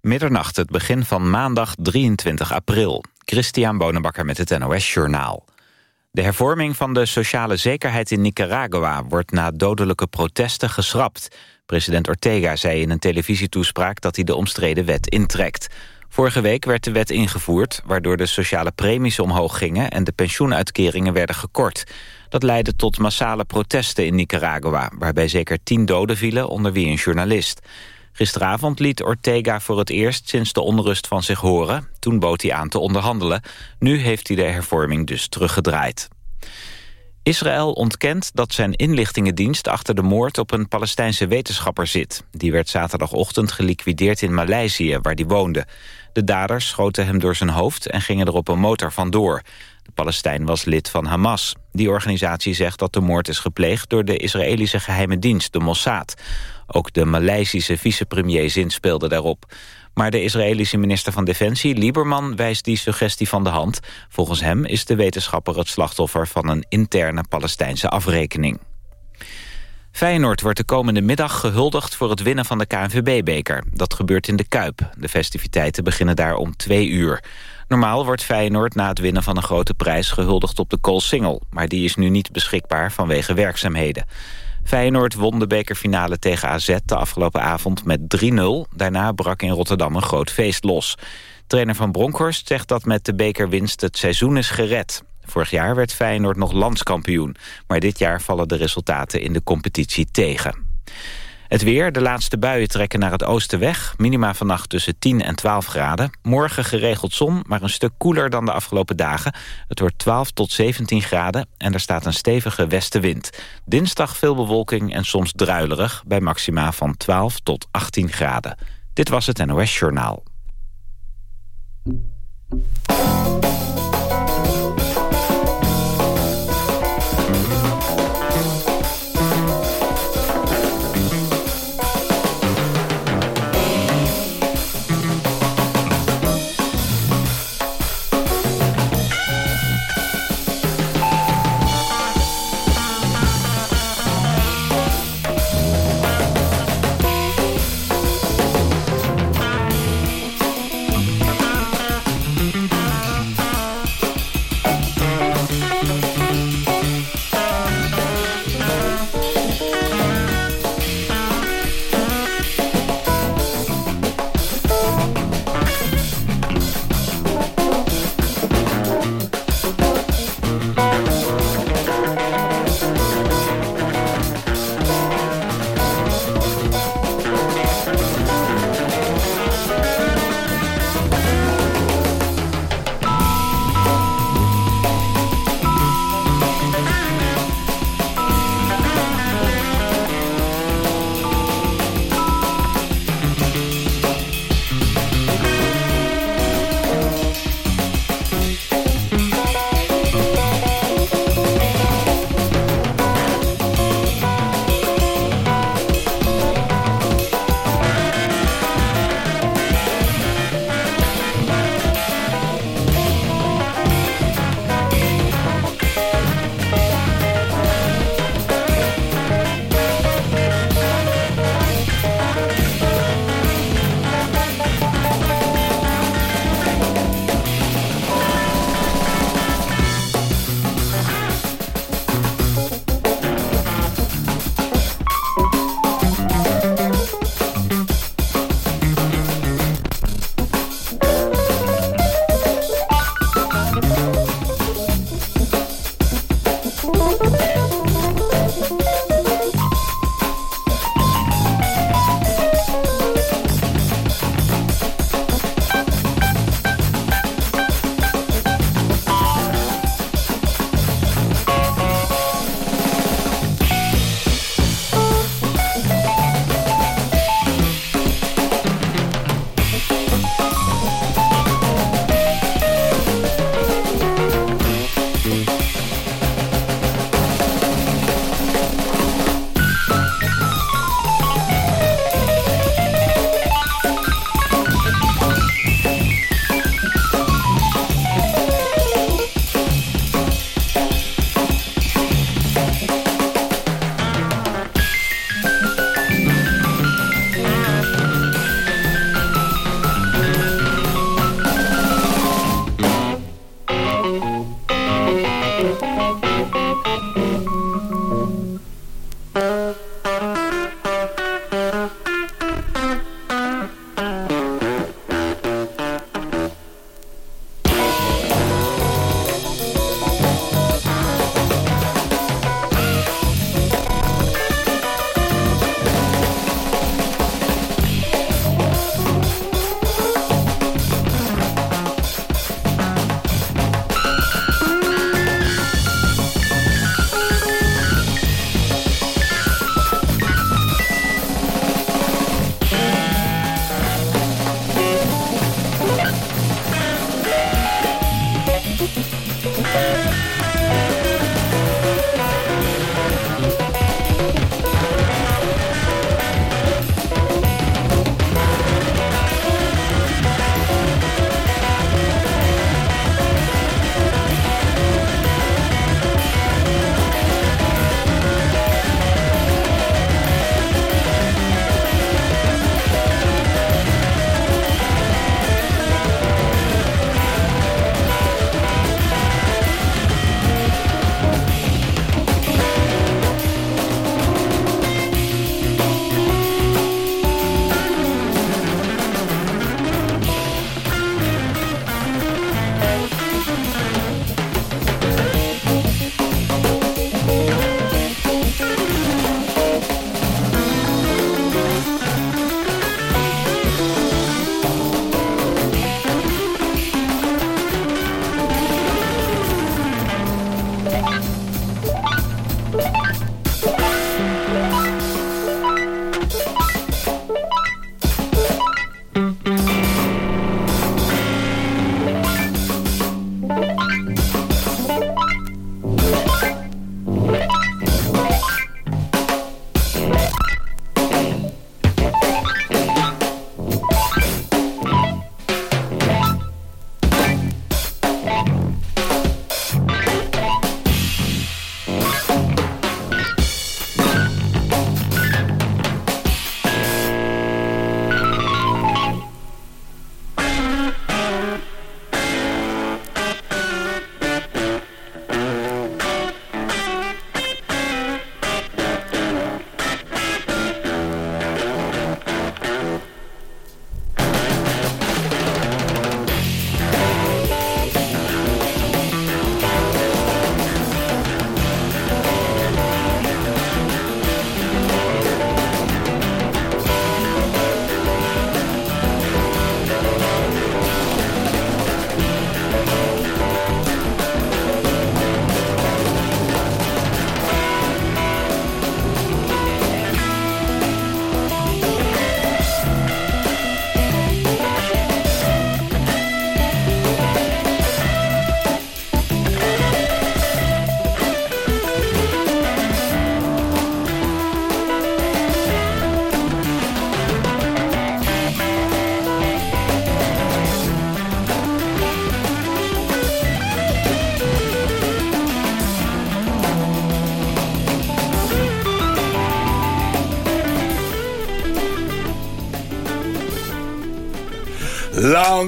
Middernacht, het begin van maandag 23 april. Christian Bonenbakker met het NOS Journaal. De hervorming van de sociale zekerheid in Nicaragua... wordt na dodelijke protesten geschrapt. President Ortega zei in een televisietoespraak... dat hij de omstreden wet intrekt. Vorige week werd de wet ingevoerd... waardoor de sociale premies omhoog gingen... en de pensioenuitkeringen werden gekort. Dat leidde tot massale protesten in Nicaragua... waarbij zeker tien doden vielen, onder wie een journalist. Gisteravond liet Ortega voor het eerst sinds de onrust van zich horen. Toen bood hij aan te onderhandelen. Nu heeft hij de hervorming dus teruggedraaid. Israël ontkent dat zijn inlichtingendienst achter de moord op een Palestijnse wetenschapper zit. Die werd zaterdagochtend geliquideerd in Maleisië, waar die woonde. De daders schoten hem door zijn hoofd en gingen er op een motor vandoor. De Palestijn was lid van Hamas. Die organisatie zegt dat de moord is gepleegd door de Israëlische geheime dienst, de Mossad. Ook de Maleisische vicepremier zinspeelde daarop. Maar de Israëlische minister van Defensie, Lieberman, wijst die suggestie van de hand. Volgens hem is de wetenschapper het slachtoffer van een interne Palestijnse afrekening. Feyenoord wordt de komende middag gehuldigd voor het winnen van de KNVB-beker. Dat gebeurt in de Kuip. De festiviteiten beginnen daar om twee uur. Normaal wordt Feyenoord na het winnen van een grote prijs gehuldigd op de Koolsingel. Maar die is nu niet beschikbaar vanwege werkzaamheden. Feyenoord won de bekerfinale tegen AZ de afgelopen avond met 3-0. Daarna brak in Rotterdam een groot feest los. Trainer van Bronkhorst zegt dat met de bekerwinst het seizoen is gered. Vorig jaar werd Feyenoord nog landskampioen. Maar dit jaar vallen de resultaten in de competitie tegen. Het weer, de laatste buien trekken naar het oosten weg. Minima vannacht tussen 10 en 12 graden. Morgen geregeld zon, maar een stuk koeler dan de afgelopen dagen. Het wordt 12 tot 17 graden en er staat een stevige westenwind. Dinsdag veel bewolking en soms druilerig... bij maxima van 12 tot 18 graden. Dit was het NOS Journaal.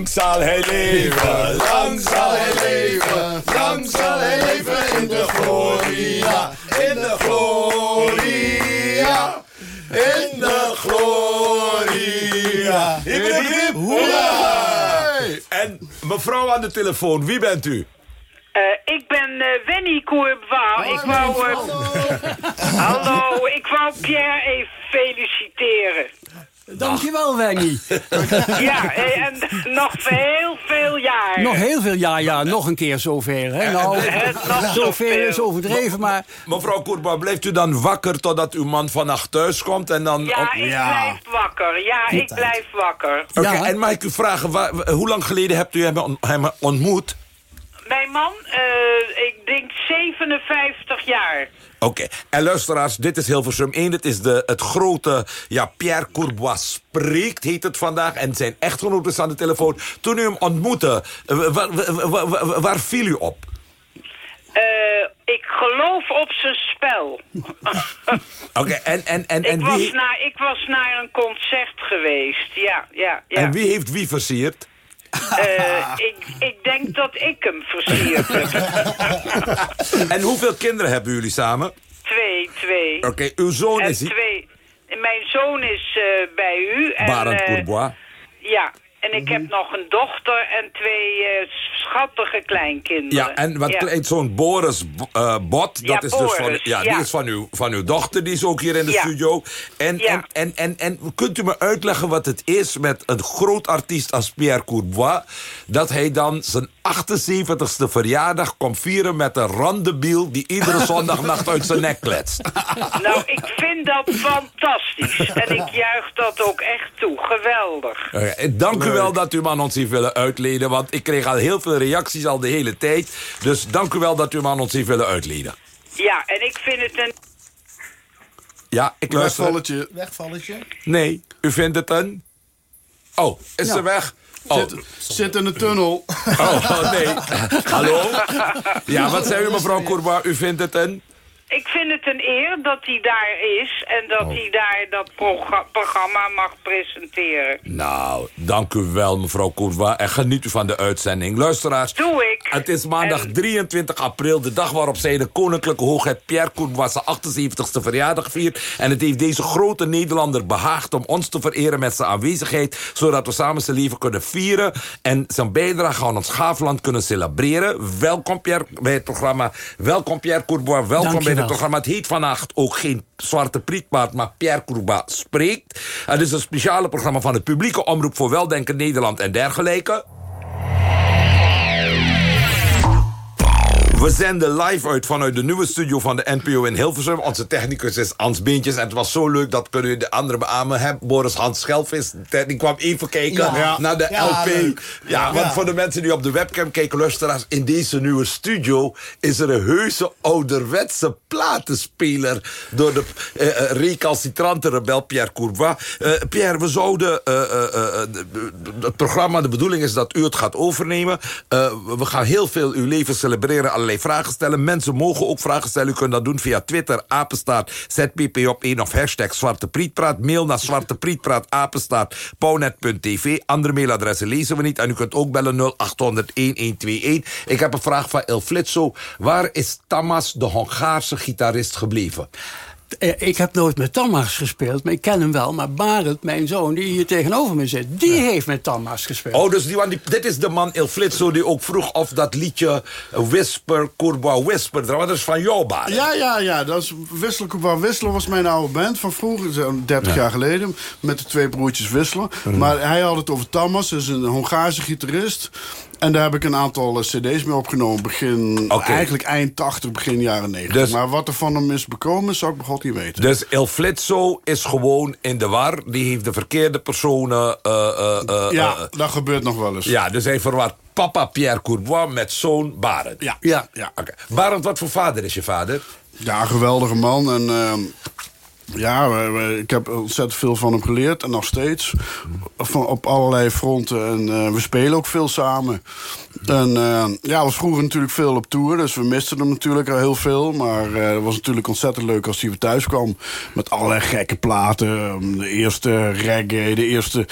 Lang zal hij leven, lang zal hij leven, lang zal hij leven in de gloria, in de gloria, in de gloria. Hip, hoera! En mevrouw aan de telefoon, wie bent u? Uh, ik ben uh, Wenny Courbois. ik wou... Uh, hallo, ik wou Pierre even feliciteren. Dankjewel, Wenny. ja, en nog heel veel jaar. Nog heel veel jaar, ja. Nog een keer zover. Hè? Nou, zover is overdreven, maar... Mevrouw Courbois, blijft u dan wakker totdat uw man vannacht thuis komt? En dan ja, ik blijf wakker. Ja, ik blijf wakker. Oké, ja. en mag ik u vragen, waar, hoe lang geleden hebt u hem ontmoet? Mijn man, uh, ik denk 57 jaar. Oké, en luisteraars, dit is Hilversum 1. Dit is de, het grote, ja, Pierre Courbois spreekt, heet het vandaag. En zijn echtgenoot is aan de telefoon. Toen u hem ontmoette, waar, waar, viel u op? Uh, ik geloof op zijn spel. Oké, en, en, en, en ik wie... Was naar, ik was naar een concert geweest, ja, ja, ja. En wie heeft wie versierd? Uh, ik, ik denk dat ik hem versierd heb. en hoeveel kinderen hebben jullie samen? Twee, twee. Oké, uw zoon en is... Twee. Mijn zoon is uh, bij u. En, Barend uh, Courbois. Ja, en ik heb nog een dochter en twee uh, schattige kleinkinderen. Ja, en wat ja. zo'n Boris uh, Bot, dat ja, is dus van, ja, die is van uw, van uw dochter, die is ook hier in de studio. En, en, en, en, en kunt u me uitleggen wat het is met een groot artiest als Pierre Courbois... dat hij dan zijn 78ste verjaardag komt vieren met een randebiel... die iedere zondagnacht uit zijn nek kletst? Nou, ik vind dat fantastisch. En ik juich dat ook echt toe. Geweldig. Okay, dank u wel dat u man ons heeft willen uitleden. Want ik kreeg al heel veel reacties al de hele tijd. Dus dank u wel dat u man ons heeft willen uitleden. Ja, en ik vind het een... Ja, ik luister. Wegvalletje. Wegvalletje? Nee, u vindt het een... Oh, is ja. ze weg? Oh. Zit, zit, in de tunnel. Oh, nee. Hallo? Ja, wat zei u mevrouw Courbois? U vindt het een... Ik vind het een eer dat hij daar is en dat oh. hij daar dat programma mag presenteren. Nou, dank u wel, mevrouw Courbois. En geniet u van de uitzending. Luisteraars, Doe ik. het is maandag en... 23 april, de dag waarop zij de koninklijke hoogheid Pierre Courbois zijn 78ste verjaardag viert. En het heeft deze grote Nederlander behaagd om ons te vereren met zijn aanwezigheid, zodat we samen zijn leven kunnen vieren en zijn bijdrage aan ons gaafland kunnen celebreren. Welkom Pierre bij het programma. Welkom Pierre Courbois. Welkom bij het programma. Het heet vannacht ook geen Zwarte Prietpaard, maar Pierre Courbois spreekt. Het is een speciale programma van de publieke omroep voor Weldenken Nederland en dergelijke. We zenden live uit vanuit de nieuwe studio van de NPO in Hilversum. Onze technicus is Hans Beentjes. En het was zo leuk, dat kunnen we de andere beamen hebben. Boris Hans Schelvis, die kwam even kijken ja. naar de ja, LP. Leuk. Ja, want voor de mensen die op de webcam kijken, luisteraars... in deze nieuwe studio is er een heuse ouderwetse platenspeler... door de uh, recalcitrante rebel Pierre Courbois. Uh, Pierre, we zouden... het programma, de bedoeling is dat u het gaat overnemen. we gaan heel veel uw leven celebreren... Vragen stellen. Mensen mogen ook vragen stellen. U kunt dat doen via Twitter, apenstaat, ZPP op 1 of hashtag Zwarte Prietpraat. Mail naar zwarteprietpraat, apenstaat, pauwnet.tv. Andere mailadressen lezen we niet. En u kunt ook bellen 0800-1121. Ik heb een vraag van El Flitso. Waar is Tamas, de Hongaarse gitarist, gebleven? Ik heb nooit met Tamas gespeeld, maar ik ken hem wel. Maar Barend, mijn zoon, die hier tegenover me zit... die ja. heeft met Tamas gespeeld. Oh, dus die, die, dit is de man Il Flitso die ook vroeg of dat liedje... Whisper, Courbois Whisper, dat is van jou, Barend. Ja, ja, ja. Dat is Wissel, Courbois was mijn oude band van vroeger. 30 ja. jaar geleden, met de twee broertjes Wissler. Mm. Maar hij had het over Tamas, dus een Hongaarse gitarist... En daar heb ik een aantal cd's mee opgenomen. Begin, okay. Eigenlijk eind 80, begin jaren 90. Dus, maar wat er van hem is bekomen, zou ik bij God niet weten. Dus El Flitso is gewoon in de war. Die heeft de verkeerde personen... Uh, uh, ja, dat gebeurt nog wel eens. Ja, dus hij verwart papa Pierre Courbois met zoon Barend. Ja. ja, ja. Okay. Barend, wat voor vader is je vader? Ja, een geweldige man. En Ja, we- we- ik heb ontzettend veel van hem geleerd. En nog steeds. Van, op allerlei fronten. En eh, we spelen ook veel samen. En eh, ja, was vroeger natuurlijk veel op tour. Dus we misten hem natuurlijk al heel veel. Maar eh, het was natuurlijk ontzettend leuk als hij weer thuis kwam. Met allerlei gekke platen. De eerste reggae, de eerste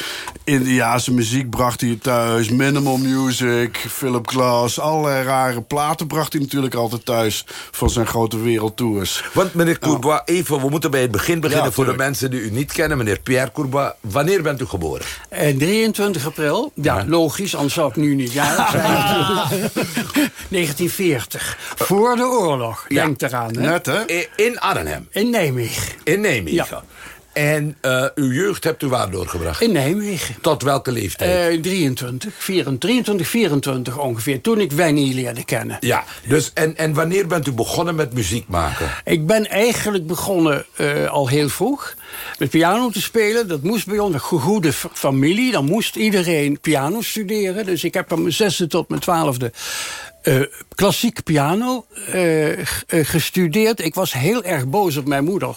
Indiaanse muziek bracht hij thuis. Minimal music, Philip Glass. Allerlei rare platen bracht hij natuurlijk altijd thuis. Van zijn grote wereldtours. Want meneer Courbois, even, we moeten bij het begin beginnen... Ja, voor de mensen die u niet kennen. Meneer Pierre Courbois, wanneer bent u geboren? En 23 april, ja, logisch, anders zou ik nu niet jarig zijn. natuurlijk. 1940, voor de oorlog, Ja. denk eraan. Hè? Net, hè? In Arnhem, In Nijmegen. in Nijmegen. En eh, uw jeugd hebt u waar doorgebracht? In Nijmegen. Tot welke leeftijd? Eh 23, 24, 23, 24 ongeveer, toen ik Wenny leerde kennen. ja, dus en, en wanneer bent u begonnen met muziek maken? Ik ben eigenlijk begonnen eh, al heel vroeg met piano te spelen. Dat moest bij ons, een goede familie. Dan moest iedereen piano studeren. Dus ik heb van mijn zesde tot mijn twaalfde eh klassiek piano eh, eh, gestudeerd. Ik was heel erg boos op mijn moeder.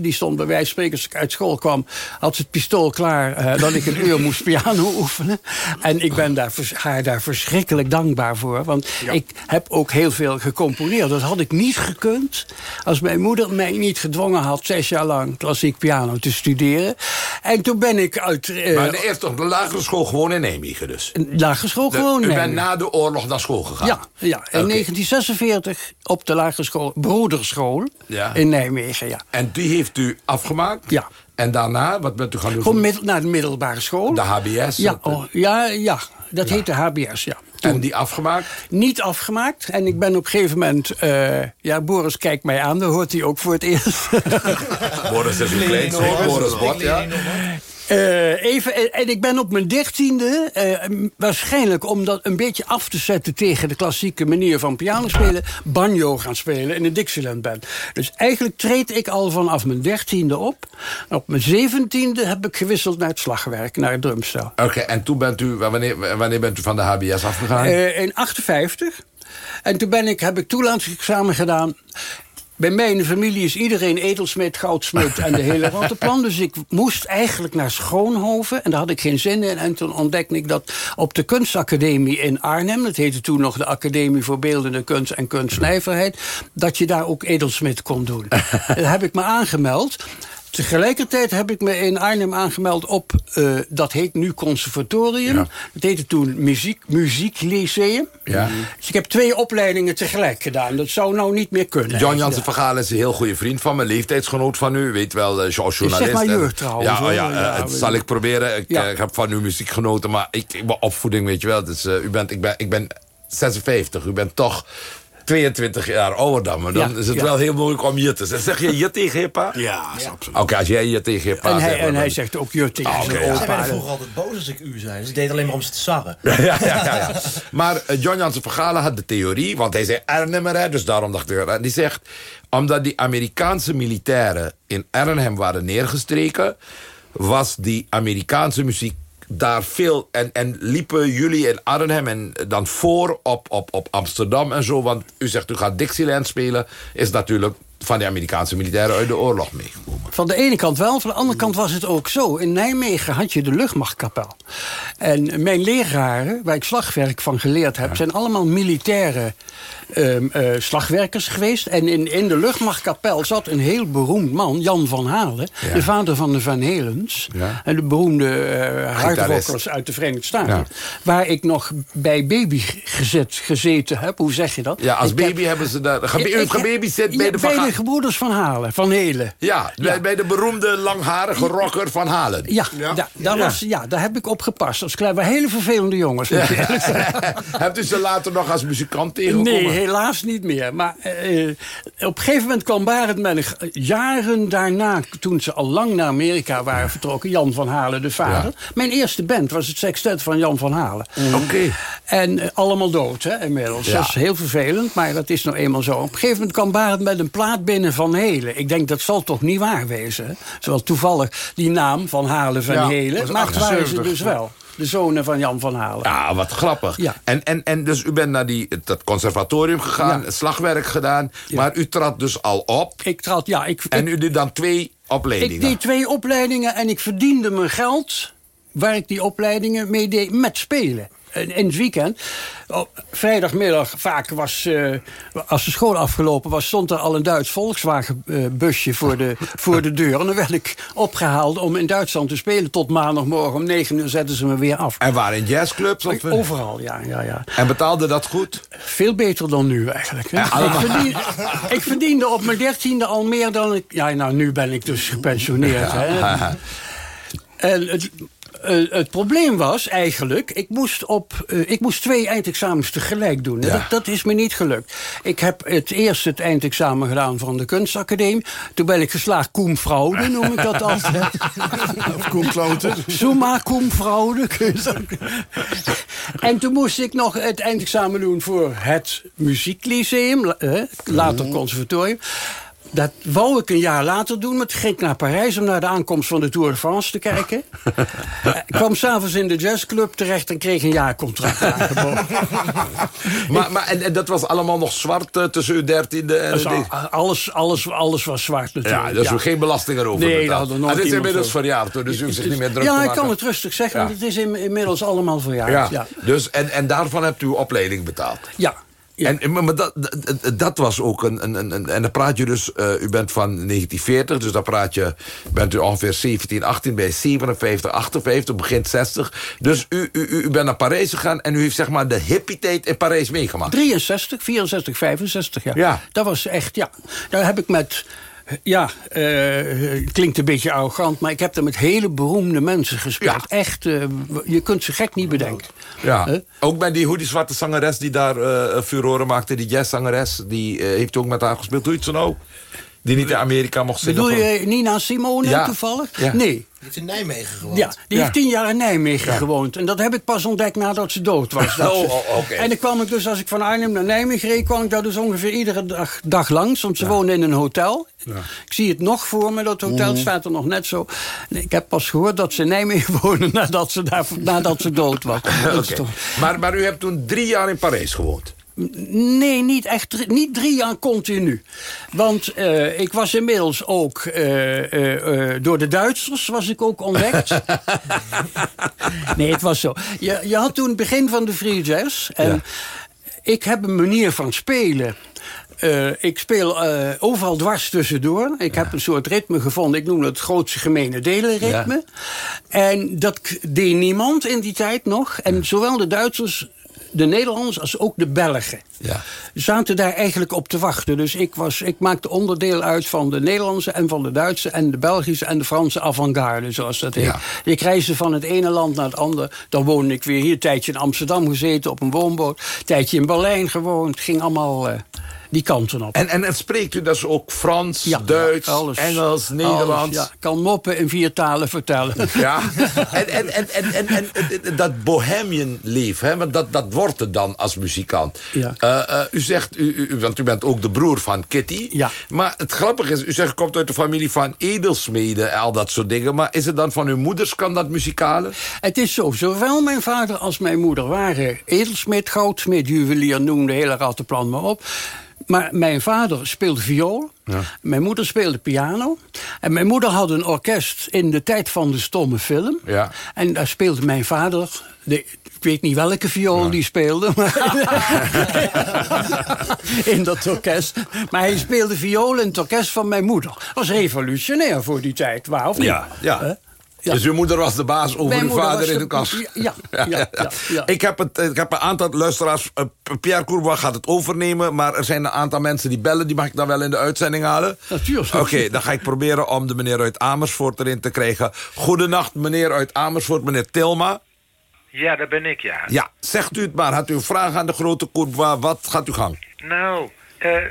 Die stond bij wijze van spreken, als ik uit school kwam... had ze het pistool klaar eh, dat ik een uur moest piano oefenen. En ik ben daar, haar daar verschrikkelijk dankbaar voor. Want ik heb ook heel veel gecomponeerd. Dat had ik niet gekund als mijn moeder mij niet gedwongen had... zes jaar lang klassiek piano te studeren. En toen ben ik uit... maar de eerste op de lagere school gewoon in Nijmegen dus? lagere school De- gewoon u bent na de oorlog naar school gegaan? Ja, ja. In Oké. 1946 op de lagere school, broederschool Ja. in Nijmegen. Ja. En die heeft u afgemaakt? Ja. En daarna, wat bent u gaan doen? Gewoon middel, naar de middelbare school. De HBS? Ja, oh, ja, ja, dat heette HBS, ja. En die afgemaakt? Niet afgemaakt. En ik ben op een gegeven moment... eh, ja, Boris kijkt mij aan, dan hoort hij ook voor het eerst. Boris is een klein, Boris Bot, ja. Eh, even, en, en ik ben op mijn dertiende, eh, waarschijnlijk om dat een beetje af te zetten tegen de klassieke manier van piano spelen, banjo gaan spelen in de Dixieland Band. Dus eigenlijk treed ik al vanaf mijn dertiende op. Op mijn zeventiende heb ik gewisseld naar het slagwerk, naar het drumstel. Oké, en toen bent u, wanneer, wanneer bent u van de HBS afgegaan? Eh, in 58. En toen ben ik, heb ik toelatingsexamen gedaan. Bij mij in de familie is iedereen edelsmid, goudsmid en de hele rottenplan. Dus ik moest eigenlijk naar Schoonhoven. En daar had ik geen zin in. En toen ontdekte ik dat op de kunstacademie in Arnhem... dat heette toen nog de Academie voor Beeldende Kunst en Kunstnijverheid... dat je daar ook edelsmid kon doen. daar heb ik me aangemeld. Tegelijkertijd heb ik me in Arnhem aangemeld op, eh, dat heet nu conservatorium. Ja. Dat heette toen muziek, muzieklyceum. Ja. Dus ik heb twee opleidingen tegelijk gedaan. Dat zou nou niet meer kunnen. John Jansen van Gaal is een heel goede vriend van me, leeftijdsgenoot van u. Weet wel, eh, als journalist. maar En- jeugd trouwens, Ja, oh ja, eh, Ja, het we- zal ik proberen. Ik, heb van uw muziek genoten, maar ik, ik, mijn opvoeding, weet je wel. Dus, u bent, ik, ben, ik ben 56, u bent toch 22 jaar ouder dan me. Dan Ja, is het ja. wel heel moeilijk om je te zeggen. Zeg je je tegen je pa? Ja, is absoluut. Oké, als jij je tegen je pa En hij, zegt, en dan- hij zegt ook je tegen Ah, zijn oké, ja. Zij opa. vroeger altijd boos als ik u zei. Dus ik deed alleen maar om ze te sarren. ja, ja, ja, ja. Maar eh, John Jansen van Galen had de theorie, want hij zei Arnhemmer, dus daarom dacht ik... en Die zegt, omdat die Amerikaanse militairen in Arnhem waren neergestreken... was die Amerikaanse muziek daar veel... En, en liepen jullie in Arnhem en dan voor op, op, op Amsterdam en zo... want u zegt, u gaat Dixieland spelen... is natuurlijk van de Amerikaanse militairen uit de oorlog meegekomen. Van de ene kant wel, van de andere kant was het ook zo. In Nijmegen had je de luchtmachtkapel. En mijn leraren, waar ik slagwerk van geleerd heb... zijn allemaal militaire ehm, eh, slagwerkers geweest. En in, in de luchtmachtkapel zat een heel beroemd man, Jan van Halen... Ja. de vader van de Van Helens. Ja. En de beroemde eh hardrockers uit de Verenigde Staten. Ja. Waar ik nog bij baby gezet, gezeten heb. Hoe zeg je dat? Ja, als Ik heb- baby hebben ze daar... Gebe, Ik- u ik- gebaby zit bij de Van bij de gebroeders van Halen, van Helen. Ja, Bij, bij de beroemde langharige rocker van Halen. Ja, Ja. Da, daar, Was, ja, daar heb ik op gepast. Als klein, waren hele vervelende jongens. Hebt u ze later nog als muzikant tegengekomen? Nee, helaas niet meer. Maar eh, op een gegeven moment kwam Barend een, jaren daarna, toen ze al lang naar Amerika waren vertrokken, Jan van Halen, de vader. Mijn eerste band was het sextet van Jan van Halen. Oké. En eh, allemaal dood, hè, inmiddels. Ja. Dat is heel vervelend, maar dat is nou eenmaal zo. Op een gegeven moment kwam Barend met een plaat binnen van Helen. Ik denk, dat zal toch niet waar wezen? hè? Zowel toevallig die naam van Halen van Ja, Helen. Maar het waren ze 78, dus ja. wel. De zonen van Jan van Halen. Ja, wat grappig. Ja. En, en, en dus u bent naar die, dat conservatorium gegaan, Ja. het slagwerk gedaan. Maar u trad dus al op. Ik trad, ja, ik, En ik, u deed dan twee opleidingen. ik deed twee opleidingen en ik verdiende mijn geld... waar ik die opleidingen mee deed met spelen. In het weekend. Op vrijdagmiddag vaak was, eh, als de school afgelopen was... stond er al een Duits Volkswagen-busje voor, de, voor de deur. En dan werd ik opgehaald om in Duitsland te spelen. Tot maandagmorgen om negen uur zetten ze me weer af. En waren in jazzclubs? Of, Overal, ja, ja, ja. en betaalde dat goed? Veel beter dan nu eigenlijk. Hè? ik, verdien, ik verdiende op mijn dertiende al meer dan ik... Ja, nou, nu ben ik dus gepensioneerd. Hè? En het, eh, het probleem was eigenlijk... Ik moest, op, eh, ik moest twee eindexamens tegelijk doen. Ja. Dat, dat is me niet gelukt. Ik heb het eerst het eindexamen gedaan van de kunstacademie. Toen ben ik geslaagd cum fraude, noem ik dat altijd. Of Koen Kloten. Summa cum fraude. en toen moest ik nog het eindexamen doen voor het muzieklyceum. la- eh, later conservatorium. Dat wou ik een jaar later doen, maar toen ging ik naar Parijs... om naar de aankomst van de Tour de France te kijken. Eh, ik kwam s'avonds in de jazzclub terecht... en kreeg een jaarcontract aangeboden. Maar, maar, en, en dat was allemaal nog zwart eh, tussen uw dertiende en... Dus al- alles, alles, alles was zwart natuurlijk. ja, dus u geen belasting erover Nee, daar hadden nooit Het is inmiddels verjaard, dus u hoeft zich niet meer druk te Ja, maken. ik kan het rustig zeggen, Ja. want het is in- inmiddels allemaal verjaard. Ja, Ja, Dus, en, en daarvan hebt u uw opleiding betaald. ja. Ja. En, maar dat, dat, dat was ook een, een, een-. En dan praat je dus... eh, u bent van 1940, dus dan praat je... Bent u ongeveer 17, 18, bij 57, 58, begint 60. Dus u, u, u bent naar Parijs gegaan... en u heeft zeg maar de hippie-tijd in Parijs meegemaakt. 63, 64, 65, ja. Ja. Dat was echt, ja. Daar heb ik met... Ja, eh, klinkt een beetje arrogant, maar ik heb er met hele beroemde mensen gespeeld. Ja. Echt, eh, je kunt ze gek niet bedenken. Ja, Huh? ook bij die, hoe die zwarte zangeres die daar eh furoren maakte... die jazzzangeres, die heeft ook met haar gespeeld. Hoe heet ze nou? Die niet in Amerika mocht zingen. Bedoel je Nina Simone Ja. toevallig? Ja. Nee. Die heeft in Nijmegen gewoond. Ja, die Ja. heeft tien jaar in Nijmegen gewoond. En dat heb ik pas ontdekt nadat ze dood was. Dat Oh, ze- oh, oké. En dan kwam ik dus, als ik van Arnhem naar Nijmegen reed... kwam ik daar dus ongeveer iedere dag, dag langs. Want ze woonde in een hotel. Ik zie het nog voor me, dat hotel Mhm. staat er nog net zo. En ik heb pas gehoord dat ze in Nijmegen woonde... nadat ze, daar, nadat ze dood was. Toch- maar, maar u hebt toen drie jaar in Parijs gewoond. Nee, niet echt. Niet drie jaar continu. Want eh, ik was inmiddels ook eh, eh, door de Duitsers was ik ook ontdekt. nee, het was zo. Je, je had toen het begin van de free jazz. En Ja. ik heb een manier van spelen. Ik speel eh, overal dwars tussendoor. Ik heb een soort ritme gevonden. Ik noem het grootste gemene delenritme. En dat deed niemand in die tijd nog. En zowel de Duitsers, de Nederlanders als ook de Belgen Ja. zaten daar eigenlijk op te wachten. Dus ik, was, ik maakte onderdeel uit van de Nederlandse en van de Duitse... en de Belgische en de Franse avant-garde, zoals dat heet. Ja. Ik reisde van het ene land naar het andere. Dan woonde ik weer hier een tijdje in Amsterdam gezeten op een woonboot. Een tijdje in Berlijn gewoond. ging allemaal eh, die kanten op. En, en, en spreekt u dus ook Frans, Ja, Duits, alles. Engels, Nederlands? Alles, ja. Kan moppen in vier talen vertellen. Ja, en, en, en, en, en, dat bohemian leven, hè, want dat, dat wordt het dan als muzikant. Ja. Eh, eh, u zegt, u, u, want u bent ook de broer van Kitty. Ja. Maar het grappige is, u zegt, u komt uit de familie van edelsmeden en al dat soort dingen. Maar is het dan van uw moeders, kan dat muzikale? Het is zo, zowel mijn vader als mijn moeder waren edelsmid, goudsmid, juwelier, noem de hele rattenplan maar op. Maar mijn vader speelde viool, mijn moeder speelde piano. En mijn moeder had een orkest in de tijd van de stomme film. Ja. En daar speelde mijn vader, de, ik weet niet welke viool die speelde, in dat orkest. Maar hij speelde viool in het orkest van mijn moeder. Dat was revolutionair voor die tijd, waar of niet? Ja, ja. Ja. Dus uw moeder was de baas over Mijn uw vader in de- de kast. ja, ja, ja, ja, ja. Ik, heb het, ik heb een aantal luisteraars. eh, Pierre Courbois gaat het overnemen. Maar er zijn een aantal mensen die bellen. Die mag ik dan wel in de uitzending halen. Natuurlijk. Oké, dan ga ik proberen om de meneer uit Amersfoort erin te krijgen. Goedenacht, meneer uit Amersfoort, meneer Tilma. Ja, dat ben ik, ja. Ja, zegt u het maar. Had u een vraag aan de grote Courbois? Wat gaat u gang? Nou, eh,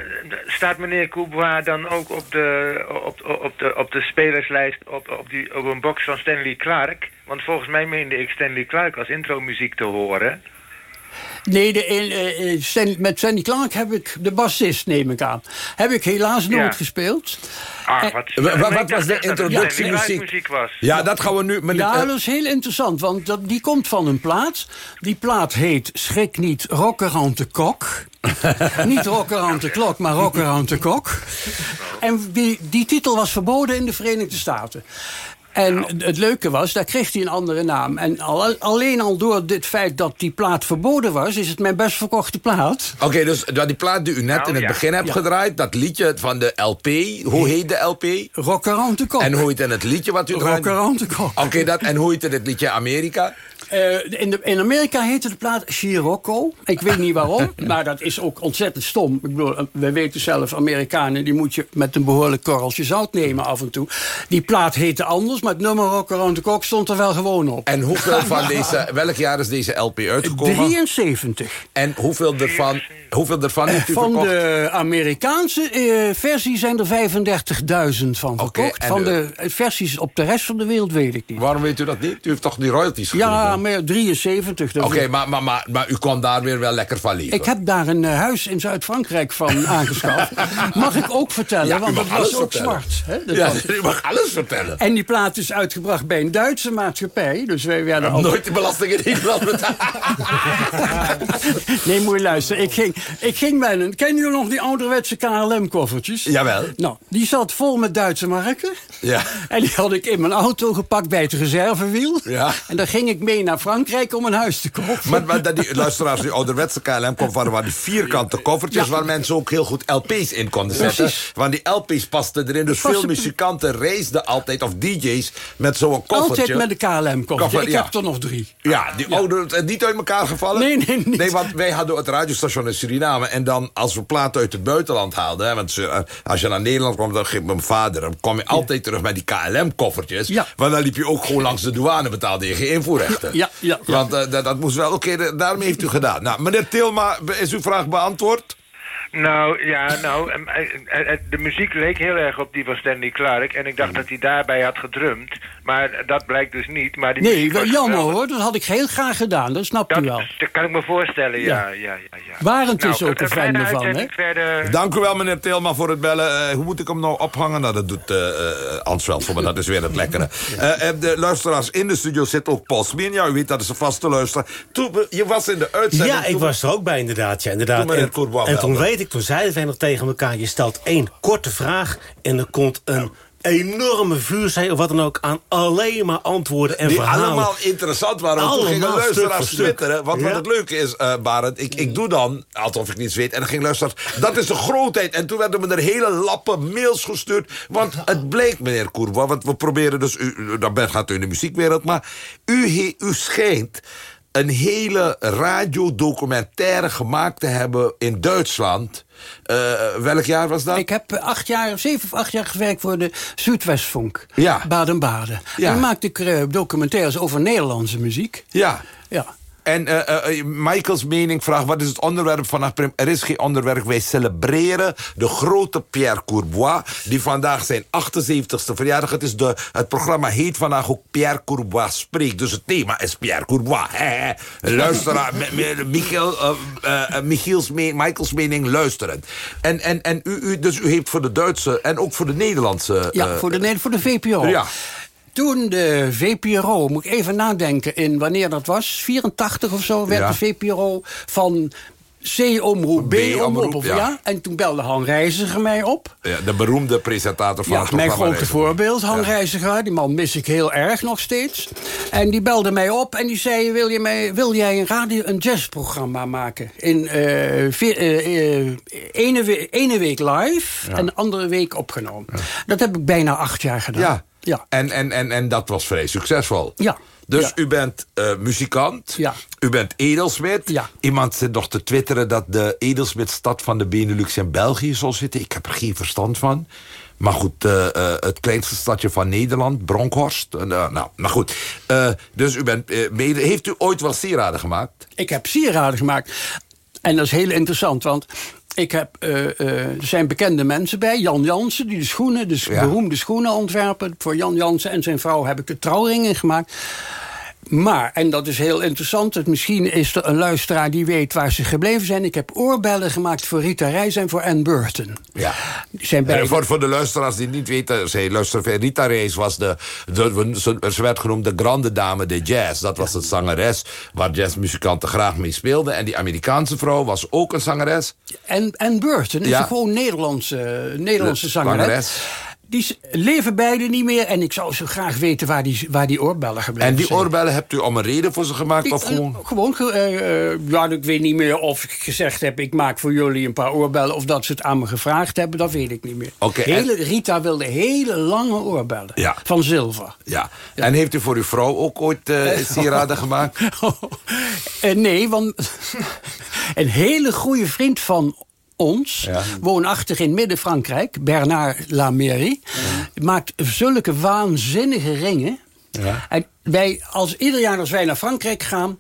staat meneer Coubois dan ook op de, op, op, de, op de spelerslijst op, op, die, op een box van Stanley Clark? Want volgens mij meende ik Stanley Clark als intromuziek te horen. Nee, de, eh, eh, met Sandy Clark heb ik, de bassist neem ik aan, heb ik helaas nooit Ja. gespeeld. Ah, Eh, wat, wa- wat ik was de introductiemuziek? muziek was. Ja, dat gaan we nu... meneer- Ja, dat is heel interessant, want dat, die komt van een plaat. Die plaat heet Schrik niet Rocker de Kok. niet Rocker aan de Klok, maar Rocker aan de Kok. En die, die titel was verboden in de Verenigde Staten. En het leuke was, daar kreeg hij een andere naam. En al, alleen al door dit feit dat die plaat verboden was... is het mijn best verkochte plaat. Oké, dus die plaat die u net Nou, in het ja. begin hebt Ja. gedraaid... dat liedje van de LP, hoe heet de LP? Rocker aan de Kok. En hoe heet het liedje wat u aan de Kok. Oké, dat en hoe heet het liedje Amerika? Eh, in, de, in Amerika heette de plaat Scirocco. Ik weet niet waarom, maar dat is ook ontzettend stom. Ik bedoel, eh, we weten zelf, Amerikanen, die moet je met een behoorlijk korreltje zout nemen af en toe. Die plaat heette anders, maar het nummer Rock Around the Clock stond er wel gewoon op. En hoeveel van deze, welk jaar is deze LP uitgekomen? 73. En hoeveel ervan, hoeveel ervan heeft u Van verkocht? de Amerikaanse eh, versie zijn er 35.000 van verkocht. van de- de versies op de rest van de wereld weet ik niet. Waarom weet u dat niet? U heeft toch die royalties Ja, maar 73. dat Oké, maar, maar, maar, maar u kon daar weer wel lekker van leven. Ik heb daar een eh, huis in Zuid-Frankrijk van aangeschaft. Mag ik ook vertellen, Ja, want het was ook vertellen. zwart. Hè? Dat Ja, was- u mag alles vertellen. En die plaat is uitgebracht bij een Duitse maatschappij. Dus wij werden al... Nooit de belasting in Nederland betalen. Nee, moet je luisteren. Ik ging, ik ging bij een... Kennen jullie nog die ouderwetse KLM-koffertjes? Jawel. Nou, die zat vol met Duitse marken. Ja. En die had ik in mijn auto gepakt bij het reservewiel. Ja. En dan ging ik mee naar Frankrijk om een huis te kopen. Maar, maar dat die, luisteraars, die ouderwetse KLM komt waren, waren die vierkante koffertjes... Ja. waar mensen ook heel goed LP's in konden zetten. Precies. Want die LP's pasten erin. Dus Paste veel muzikanten reisden altijd, of DJ's, met zo'n koffertje. Altijd met de KLM-koffer. Koffer, Ik ja. heb er nog drie. Ja, die oude, en niet uit elkaar gevallen? Nee, nee, niet. Nee, want wij hadden het radiostation in Suriname. En dan, als we platen uit het buitenland haalden... Hè, want eh, als je naar Nederland kwam, dan ging mijn vader... dan kwam je altijd terug met die KLM-koffertjes. Ja. Want dan liep je ook gewoon langs de douane... betaalde je geen invoerrechten. Ja, ja. Want eh, dat, dat moest wel... Oké, daarmee heeft u gedaan. Nou, meneer Tilma, is uw vraag beantwoord? Nou, ja, nou, eh, eh, de muziek leek heel erg op die van Stanley Clark. En ik dacht Mhm. dat hij daarbij had gedrumd. Maar dat blijkt dus niet. Maar die Nee, wel jammer hoor. Dat had ik heel graag gedaan. Dat snapt Dat, u wel. dat kan ik me voorstellen, ja. Ja. ja, ja, ja, Warend is Nou, ook een fijne fan ervan, hè? Verder. Dank u wel, meneer Tilma, voor het bellen. Eh, hoe moet ik hem nou ophangen? Nou, dat doet eh eh, Ansveld voor me. Dat is weer het lekkere. Eh, eh, de luisteraars in de studio zit ook Paul. Ja, u weet, dat is een vaste luisteraar. Toen, je was in de uitzending. Ja, ik toen- was er ook bij inderdaad. Ja, inderdaad. Toen En, toen weet ik, toen zeiden wij nog tegen elkaar... je stelt één korte vraag en er komt een enorme vuurzee... of wat dan ook aan alleen maar antwoorden en Die verhalen. allemaal interessant waren. Want toen gingen luisteraars twitteren. Want wat Ja. het leuke is, eh Barend, ik, ik doe dan, alsof ik niets weet... en dan ging luisteraars, dat is de grootheid. En toen werden me er hele lappen mails gestuurd. Want het bleek, meneer Courbois, want we proberen dus... U, gaat u in de muziekwereld, maar u, u schijnt een hele radiodocumentaire gemaakt te hebben in Duitsland. Eh, welk jaar was dat? Ik heb acht jaar, zeven of acht jaar gewerkt voor de Zuidwestfunk. Ja. Baden-Baden. Ja. En dan maakte ik documentaires over Nederlandse muziek. Ja. Ja. En eh, Michaels mening vraagt, wat is het onderwerp vandaag? Er is geen onderwerp. Wij celebreren de grote Pierre Courbois... die vandaag zijn 78ste verjaardag. Het, is de, het programma heet vandaag ook Pierre Courbois spreekt. Dus het thema is Pierre Courbois. Hè, hè. Luisteraar, Michiel, Michiels me- Michaels mening luisteren. En, en, en u, u, dus u heeft voor de Duitse en ook voor de Nederlandse... Ja, voor, de, voor de VPRO. Ja. Toen de VPRO, moet ik even nadenken in wanneer dat was, 84 of zo, werd Ja. de VPRO van C-omroep, B-omroep. Ja. ja. En toen belde Han Reiziger mij op. ja, de beroemde presentator van Ja, het mijn grote voorbeeld, Han Ja. Reiziger. Die man mis ik heel erg nog steeds. En die belde mij op en die zei... wil, je mij, wil jij een radio, een jazzprogramma maken? In ve- eh, ene, we- ene week live en de andere week opgenomen. Dat heb ik bijna acht jaar gedaan. Ja. En, en, en, en dat was vrij succesvol. Ja. Dus Ja. u bent eh, muzikant. Ja. U bent edelsmid. Ja. Iemand zit nog te twitteren dat de edelsmidstad van de Benelux in België zal zitten. Ik heb er geen verstand van. Maar goed, eh, eh, het kleinste stadje van Nederland, Bronkhorst. Eh, nou, maar goed. Dus u bent mede... Heeft u ooit wel sieraden gemaakt? Ik heb sieraden gemaakt. En dat is heel interessant, want ik heb, eh, eh, er zijn bekende mensen bij. Jan Jansen, die de schoenen, de Ja. beroemde schoenen ontwerpen. Voor Jan Jansen en zijn vrouw heb ik de trouwringen gemaakt. Maar, en dat is heel interessant, het, misschien is er een luisteraar die weet waar ze gebleven zijn. Ik heb oorbellen gemaakt voor Rita Reis en voor Anne Burton. Ja. Zijn En beide... voor, voor de luisteraars die niet weten, zij luisteren, Rita Reis was de, de, ze- werd genoemd de grande dame de jazz. Dat was het zangeres waar jazzmuzikanten graag mee speelden. En die Amerikaanse vrouw was ook een zangeres. En, en Burton is Ja. een gewoon Nederlandse, Nederlandse De zangeres. zangeres. Die leven beide niet meer. En ik zou zo graag weten waar die, waar die oorbellen gebleven En die zijn. oorbellen hebt u om een reden voor ze gemaakt? Of gewoon... eh, gewoon ge- eh, eh, ja, ik weet niet meer of ik gezegd heb... ik maak voor jullie een paar oorbellen... of dat ze het aan me gevraagd hebben, dat weet ik niet meer. Hele, Rita wilde hele lange oorbellen. Ja. Van zilver. Ja. En heeft u voor uw vrouw ook ooit sieraden gemaakt? Nee, want een hele goede vriend van ons... Ja. woonachtig in Midden-Frankrijk, Bernard Lamerie... maakt zulke waanzinnige ringen... Ja. En wij, als, ieder jaar als wij naar Frankrijk gaan...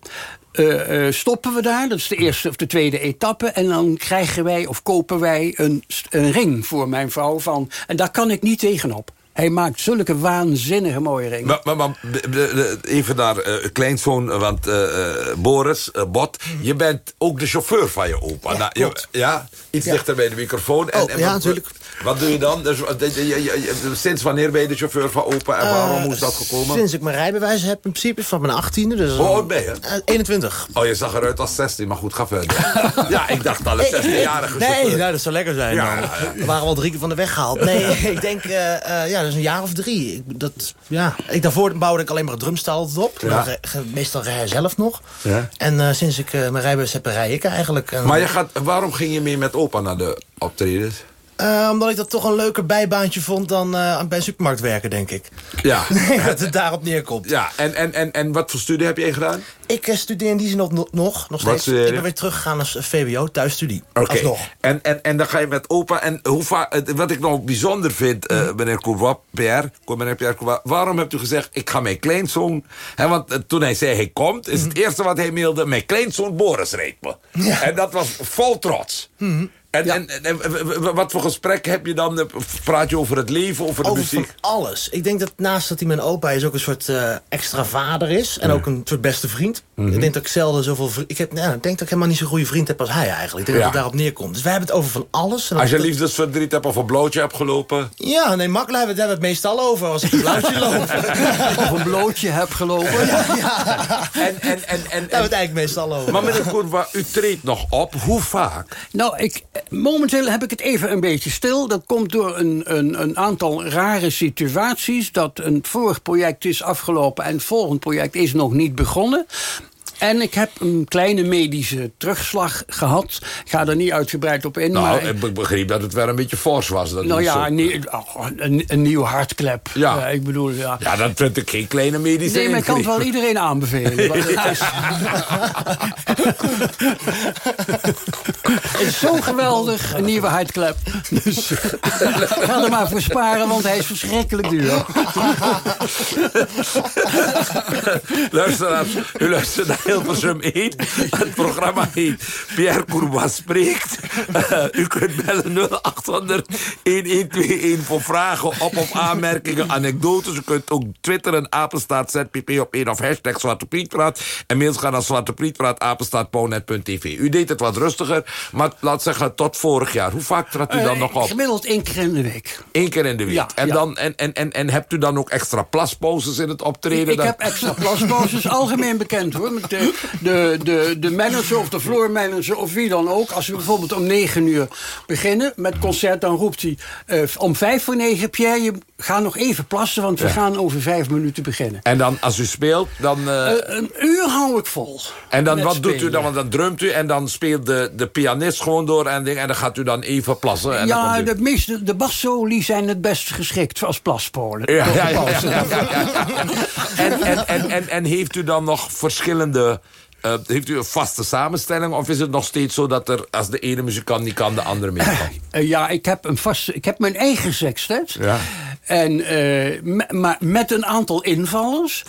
eh, eh, stoppen we daar, dat is de eerste of de tweede etappe... en dan krijgen wij of kopen wij een, een ring voor mijn vrouw van... en daar kan ik niet tegenop. Hij maakt zulke waanzinnige mooie ringen. Maar, maar, maar, even naar eh, kleinzoon, want eh, eh, Boris, Bot, je bent ook de chauffeur van je opa. Nou, je- klopt. ja, iets dichter bij de microfoon. En, Oh, en ja, wat- natuurlijk. Wat doe je dan? Dus, eh, sinds wanneer ben je de chauffeur van opa en waarom Eh, is dat gekomen? Sinds ik mijn rijbewijs heb, in principe van mijn 18e. Dus Hoe oud ben je? Eh, 21. Oh, je zag eruit als 16, maar goed, ga verder. ja, ik dacht al een 16-jarige Nee, chauffeur. nou, dat zou lekker zijn. Ja, dan. We waren wel drie keer van de weg gehaald. Nee, ik denk, eh, eh, ja, dat is een jaar of drie. Ik, dat, ja. ik, daarvoor bouwde ik alleen maar een drumstel altijd op. Ja. Meestal rij zelf nog. Ja. En eh, sinds ik eh, mijn rijbewijs heb, rij ik eigenlijk. En, Maar je gaat, waarom ging je mee met opa naar de optredens? Eh, omdat ik dat toch een leuker bijbaantje vond dan eh, bij een supermarkt werken, denk ik. Ja. dat het daarop neerkomt. Ja, en, en, en, en wat voor studie heb je gedaan? Ik eh, studeer in die zin nog, nog, nog steeds. Ik ben weer teruggegaan als VWO, thuisstudie. Oké. En, en, en dan ga je met opa. En hoe wat ik nog bijzonder vind, eh, meneer Pierre, meneer Pierre waarom hebt u gezegd, ik ga mijn kleinzoon... Hè, want toen hij zei, hij komt, is het eerste wat hij mailde... mijn kleinzoon Boris reed me. En dat was vol trots. En, en, en, en w- w- wat voor gesprek heb je dan? Praat je over het leven, over de Over muziek? van alles. Ik denk dat naast dat hij mijn opa is... ook een soort eh, extra vader is. En ook een soort beste vriend. Mhm. Ik denk dat ik zelden zoveel... Ik, heb, nou, ik denk dat ik helemaal niet zo'n goede vriend heb als hij eigenlijk. Ik denk Ja. dat het daarop neerkomt. Dus wij hebben het over van alles. En Als je dat- liefdesverdriet hebt of een blootje hebt gelopen... Ja, nee, makkelijk hebben we het meestal over als ik een blauwtje loop. Of een blootje heb gelopen. En, en, en, en, Daar hebben we het eigenlijk meestal over. maar meneer Courvois, u treedt nog op. Hoe vaak? Nou, ik, momenteel heb ik het even een beetje stil. Dat komt door een, een, een aantal rare situaties. Dat een vorig project is afgelopen en het volgende project is nog niet begonnen. En ik heb een kleine medische terugslag gehad. Ik ga er niet uitgebreid op in. Nou, maar, ik begreep dat het wel een beetje fors was. Dat nou ja, zo- een, nieuw- oh, een, een nieuw hartklep. Ja. Ik bedoel, ja. Ja, dat vind ik geen kleine medische Nee, maar ik kan het wel iedereen aanbevelen. want het, is, het is zo geweldig, een nieuwe hartklep. Dus ga er maar voor sparen, want hij is verschrikkelijk duur. Luisteraars, u luistert naar Hilversum 1. Het programma heet Pierre Courbois spreekt. Eh, u kunt bellen 0800-1121 voor vragen, op- of aanmerkingen, anekdotes. U kunt ook twitteren, apenstaat ZPP op 1 of hashtag Zwarte Prietpraat. En mails gaan naar zwarteprietpraat, apenstaatponet.tv. U deed het wat rustiger, maar laat zeggen tot vorig jaar. Hoe vaak trad u dan Eh, nog op? Gemiddeld één keer in de week. Eén keer in de week. Ja, en, ja. Dan, en, en, en, en hebt u dan ook extra plasposes in het optreden? Ik Dan- heb extra plasposes, algemeen bekend hoor. Met de, de, de, de manager of de floor manager of wie dan ook. Als we bijvoorbeeld om negen uur beginnen met concert... dan roept hij eh, om vijf voor negen... Pierre, je ga nog even plassen, want we gaan over vijf minuten beginnen. En dan als u speelt, dan... eh, Eh, een uur hou ik vol. en dan wat doet u dan? Want dan drumt u en dan speelt de, de pianist gewoon door en, ding, en dan gaat u dan even plassen. En dan Ja, u- de, meeste, de bassoli zijn het best geschikt als plaspolen. Ja, ja, ja, ja, en, en, en, en heeft u dan nog verschillende... eh, heeft u een vaste samenstelling? Of is het nog steeds zo dat er, als de ene muzikant niet kan, de andere mee kan? Eh, ja, ik heb, een vaste, ik heb mijn eigen sextet. Ja. En, eh, me- maar met een aantal invallers.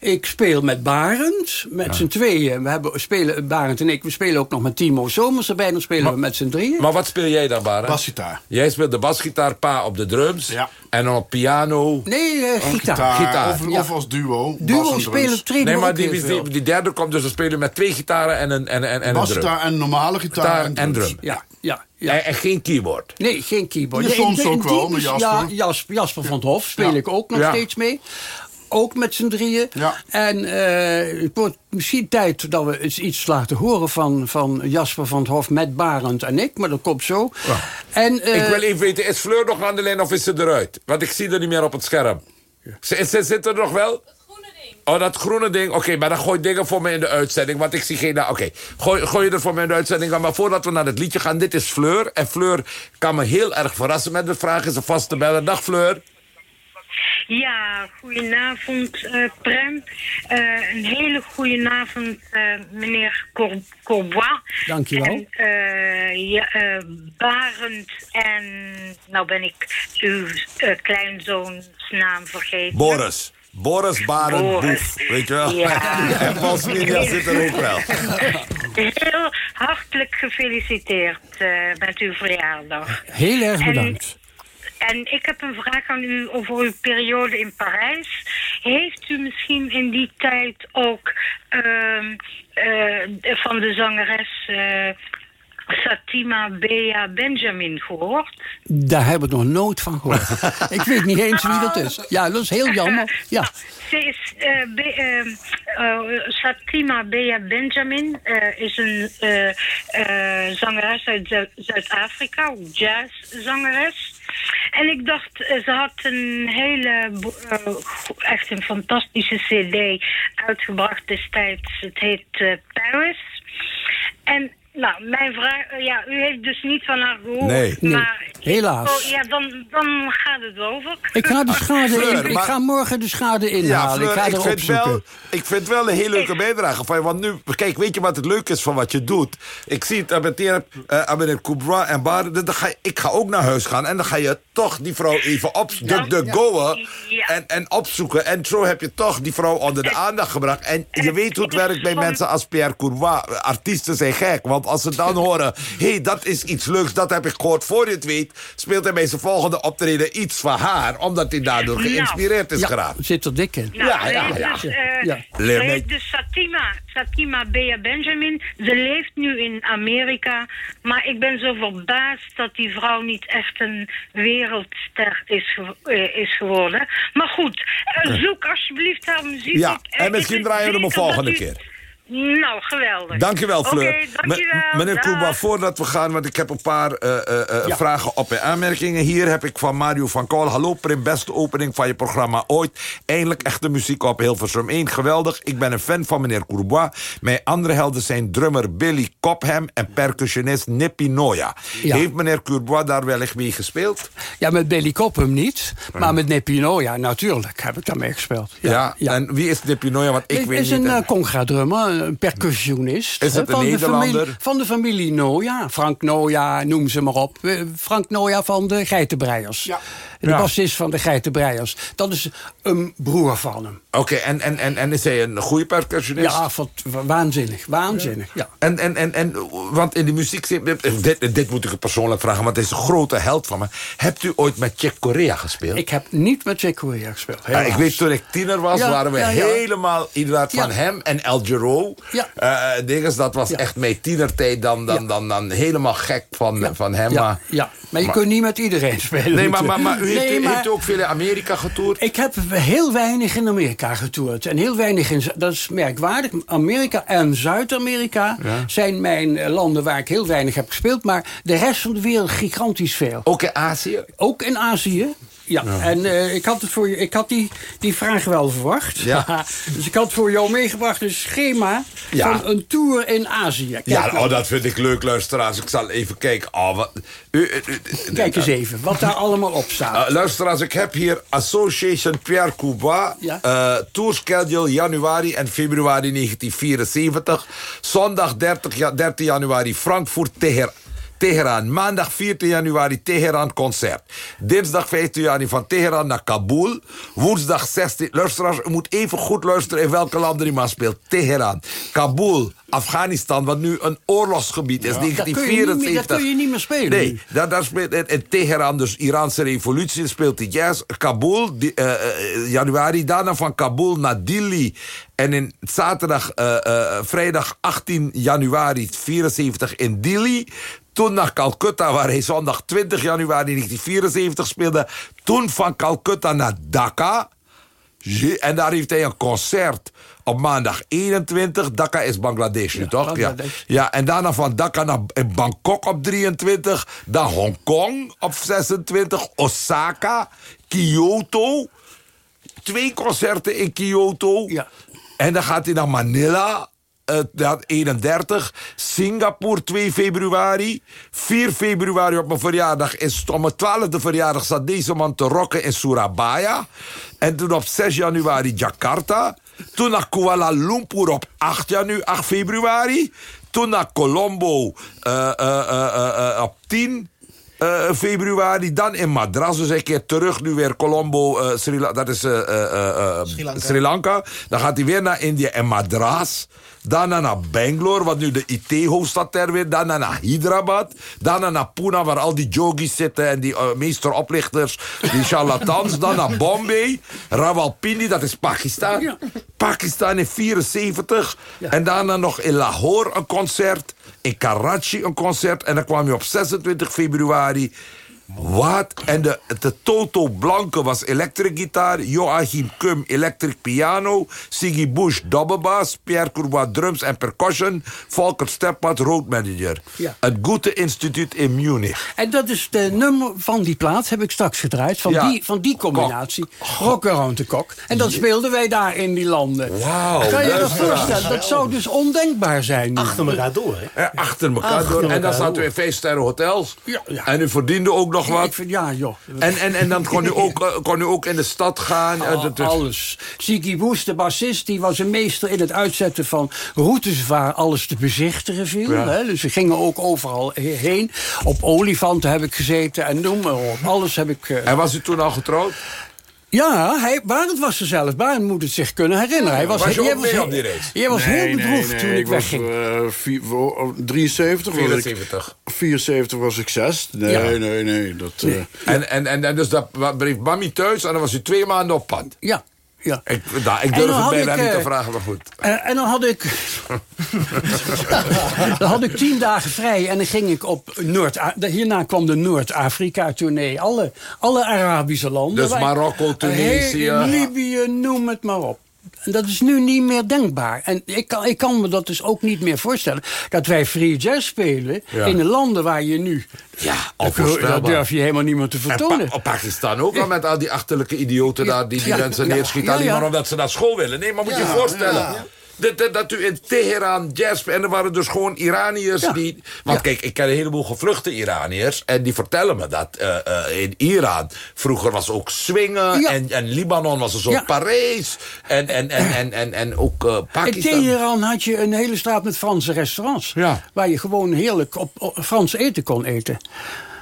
Ik speel met Barend, met z'n tweeën. We hebben, spelen, Barend en ik, we spelen ook nog met Timo Somers erbij. Dan spelen we met z'n drieën. Maar wat speel jij dan, Baren? Basgitaar. Jij speelt de basgitaar, pa op de drums. Ja. En op piano... Nee, eh, gitaar. Gitaar, Gitaar, Of, ja. of als duo. Duo bas en spelen treden Nee, maar die, die, die derde komt dus te spelen met twee gitaren en een, en, en, en een drum. En normale gitaar, Gitaar en drum. Ja, ja, ja. En, en geen keyboard. Nee, geen keyboard. Ja, soms ook wel, die- met Ja, Jasper. Jasper, Jasper van het Hof speel Ja. ik ook nog Ja. steeds mee. Ook met z'n drieën. Ja. En eh, het wordt misschien tijd dat we eens iets laten horen van, van Jasper van het Hof met Barend en ik. Maar dat komt zo. En, eh, ik wil even weten, is Fleur nog aan de lijn of is ze eruit? Want ik zie er niet meer op het scherm. Ze, ze zit er nog wel? Oh, dat groene ding. Oké, maar dan gooi dingen voor me in de uitzending. Want ik zie geen... Oké, gooi, gooi je er voor me in de uitzending. Maar voordat we naar het liedje gaan, dit is Fleur. En Fleur kan me heel erg verrassen met de vraag. Is een vaste beller. Dag Fleur. Ja, goedenavond, eh Prem. Eh, een hele goedenavond, eh meneer Cor Courbois. Dankjewel. En, eh, ja, Barend en... Nou ben ik uw kleinzoons naam vergeten. Boris. Boris Barend Boris. Boef. Weet je wel? Ja. en Paul zit er ook wel. Heel hartelijk gefeliciteerd eh, met uw verjaardag. heel erg En- bedankt. En ik heb een vraag aan u over uw periode in Parijs. Heeft u misschien in die tijd ook ehm, eh, van de zangeres eh, Satima Bea Benjamin gehoord? Daar heb ik nog nooit van gehoord. ik weet niet eens wie dat is. Ja, dat is heel jammer. Ja. Ze is, eh, Be- ehm, eh, Satima Bea Benjamin eh, is een zangeres uit Zu- Zuid-Afrika, jazzzangeres. En ik dacht, eh, ze had een hele, eh, echt een fantastische cd uitgebracht destijds. Het heet eh, Paris. En nou, mijn vraag, eh, ja, u heeft dus niet van haar gehoord. Nee. Nee, maar, helaas. Oh, ja, dan, dan gaat het over. Ik ga de schade Fleur, in, ik ga morgen de schade inhalen. ik ga ik vind, opzoeken. wel, ik vind wel een hele leuke bijdrage van je. Want nu, kijk, weet je wat het leuk is van wat je doet? Ik zie het met uh, meneer Kubra en Bar. Dan ga, je- ik ga ook naar huis gaan. En dan ga je toch die vrouw even op de, de goen Ja. en, en opzoeken. En zo heb je toch die vrouw onder de aandacht gebracht. En je weet hoe het werkt bij mensen als Pierre Courbois. Artiesten zijn gek. Want als ze dan horen... hé, hey, dat is iets leuks, dat heb ik gehoord. Voor je het weet, speelt hij bij zijn volgende optreden iets van haar. Omdat hij daardoor geïnspireerd is Ja, geraakt. zit er dik in. Nou, Ja, ja, ja. Dus, eh, Ja. Leer dus Satima, Satima Bea Benjamin. Ze leeft nu in Amerika. Maar ik ben zo verbaasd dat die vrouw niet echt een wereldster is, ge- eh, is geworden. Maar goed, eh, zoek alsjeblieft haar muziek Ja, op. en misschien draaien we hem een volgende u- keer. Nou, geweldig. Dankjewel, Fleur. Oké, dankjewel. M- Meneer. Koeba, voordat we gaan, want ik heb een paar eh, eh, eh, Ja. vragen op en aanmerkingen. Hier heb ik van Mario van Kool. Hallo Prim, beste opening van je programma ooit. Eindelijk echte muziek op Hilversum 1. Geweldig. Ik ben een fan van meneer Courbois. Mijn andere helden zijn drummer Billy Copham en percussionist Nippy Noya. Ja. Heeft meneer Courbois daar wellicht mee gespeeld? Ja, met Billy Cobham niet. Maar met Nepino, ja, natuurlijk heb ik daarmee gespeeld. Ja. En wie is Nippy Noya? Want ik Het weet is niet. een en- uh, conga-drummer, een percussionist. Is het hè, een van de Nederlander? familie, van de familie Noja. Frank Noja, noem ze maar op. Eh, Frank Noja van de Geitenbreiers. Ja. De Ja. bassist van de Geitenbreiers. Dat is een broer van hem. Oké, en, en, en, en is hij een goede percussionist? Ja, wat, waanzinnig. Waanzinnig, ja. En, en, en, en, want in de muziek... Dit, dit moet ik u persoonlijk vragen, want het is een grote held van me. Hebt u ooit met Chick Corea gespeeld? Ik heb niet met Chick Corea gespeeld. Ja, ik weet, toen ik tiener was, Ja, waren we ja, helemaal inderdaad van hem en El Giro. Ja. Eh, dinges, dat was echt mijn tienertijd dan, dan, dan, dan helemaal gek van, van hem. Ja, Maar, ja, maar je maar- kunt niet met iedereen spelen. Nee, maar, maar, maar u heeft, Nee, u heeft ook veel in Amerika getoerd. Ik heb heel weinig in Amerika getoerd. En heel weinig in... Dat is merkwaardig. Amerika en Zuid-Amerika zijn mijn eh, landen waar ik heel weinig heb gespeeld. Maar de rest van de wereld gigantisch veel. Ook in Azië. Ook in Azië. Ja, en eh, ik had, het voor je, ik had die, die vraag wel verwacht. Ja. dus ik had voor jou meegebracht een schema Ja. van een tour in Azië. Kijk, Ja, nou, oh, dat vind ik leuk, luisteraars. Ik zal even kijken. Oh, wat, kijk eens even wat daar allemaal op staat. Luisteraars, ik heb hier Association Pierre Coubois. Ja. eh, tour schedule januari en februari 1974. Zondag 30, ja- 13 januari Frankfurt, Teher- Teheran. Maandag 14 januari Teheran concert. Dinsdag 15 januari van Teheran naar Kabul. Woensdag 16... Luisteraars, u moet even goed luisteren in welke landen die man speelt. Teheran, Kabul, Afghanistan, wat nu een oorlogsgebied is, meer- 1974. daar kun je niet meer spelen Nee, daar, daar speelt in, Teheran, dus Iraanse revolutie, speelt hij jazz. Kabul, die, eh, eh, januari, daarna van Kabul naar Delhi. En in zaterdag, eh, vrijdag 18 januari 74 in Delhi. Toen naar Calcutta, waar hij zondag 20 januari 1974 speelde. Toen van Calcutta naar Dhaka. En daar heeft hij een concert op maandag 21. Dhaka is Bangladesh nu, toch? Bangladesh. Ja. ja, en daarna van Dhaka naar Bangkok op 23. Dan Hongkong op 26. Osaka, Kyoto. Twee concerten in Kyoto. Ja. En dan gaat hij naar Manila. Eh, dat 31. Singapore 2 februari. 4 februari op mijn verjaardag. Is, op mijn 12e verjaardag zat deze man te rocken in Surabaya. En toen op 6 januari Jakarta. Toen naar Kuala Lumpur op 8, janu 8 februari. Toen naar Colombo eh, eh, eh, eh, eh, op 10 eh, februari. Dan in Madras, dus een keer terug. Nu weer Colombo, eh, Sri Lanka. Dat is eh, eh, eh, eh, Sri Lanka. Sri Lanka. Dan gaat hij weer naar India en Madras. Daarna naar Bangalore, wat nu de IT-hoofdstad ter weer. Daarna naar Hyderabad. Daarna naar Pune, waar al die yogis zitten... en die uh, meesteroplichters, die charlatans. Dan naar Bombay. Rawalpindi, dat is Pakistan. Ja. Pakistan in 74. En daarna nog in Lahore een concert. In Karachi een concert. En dan kwam je op 26 februari... Wat? En de, de Toto Blanke was electric gitaar. Joachim Kum electric piano. Siggy Bush dobbelbass. Pierre Courbois drums en percussion. Volker Steppad road manager. Ja. Het Goethe Instituut in Munich. En dat is de nummer van die plaat, heb ik straks gedraaid. Van, Ja. die, van die combinatie. Rock Around the Cock. En dat speelden wij daar in die landen. Wauw, Kan je dat voorstellen? Dat zou dus ondenkbaar zijn. nu. Achter elkaar door, hè? Achter elkaar Achter door. En dan zaten we in vijf sterren hotels. Ja, ja. En u verdiende ook nog Wat. vind, ja, joh. En, en, en dan kon u ook, kon u ook in de stad gaan. Al- dat- alles. Ziggy Woes, de bassist, die was een meester in het uitzetten van routes waar alles te bezichtigen viel. Ja. Hè? Dus we gingen ook overal he- heen. Op olifanten heb ik gezeten en noem maar op. Alles heb ik... eh, En was u toen al getrouwd? Ja, hij, Barend was er zelf. Barend moet het zich kunnen herinneren. Hij was, Was je jij ook mee heel- op die reis? Jij was heel bedroefd toen ik, was, wegging. eh, vier- voor- 73 was ik... 74. 74 was ik 6. Nee, Ja. nee, nee. Dat, eh, En, en, en, en dus dat bleef mami thuis en dan was u twee maanden op pad. Ja, ja. Ik, nou, ik durf het bijna ik, niet te eh, vragen, maar goed. En, en dan had ik. dan had ik tien dagen vrij en dan ging ik op Noord. Hierna kwam de Noord-Afrika-tournee. Alle, alle Arabische landen. Dus Marokko, Tunesië. Libië, noem het maar op. En dat is nu niet meer denkbaar. En ik kan, ik kan me dat dus ook niet meer voorstellen. Dat wij free jazz spelen Ja. in de landen waar je nu... Ja, Dat, onvoorstelbaar. dat durf je helemaal niet meer te En vertonen. Pa- Pakistan ook al met al die achterlijke idioten Ja. daar die die Ja. mensen neerschieten. Alleen maar omdat ze naar school willen. Nee, maar moet je je voorstellen. Dat, dat, dat u in Teheran jazz... En er waren dus gewoon Iraniërs Ja. die... Want Ja. kijk, ik ken een heleboel gevluchte Iraniërs. En die vertellen me dat eh, eh, in Iran... Vroeger was ook swingen. Ja. En, en Libanon was een soort. Parijs. En, en, en, en, en, en ook eh, In Pakistan. Teheran had je een hele straat met Franse restaurants. Waar je gewoon heerlijk op, op Frans eten kon eten.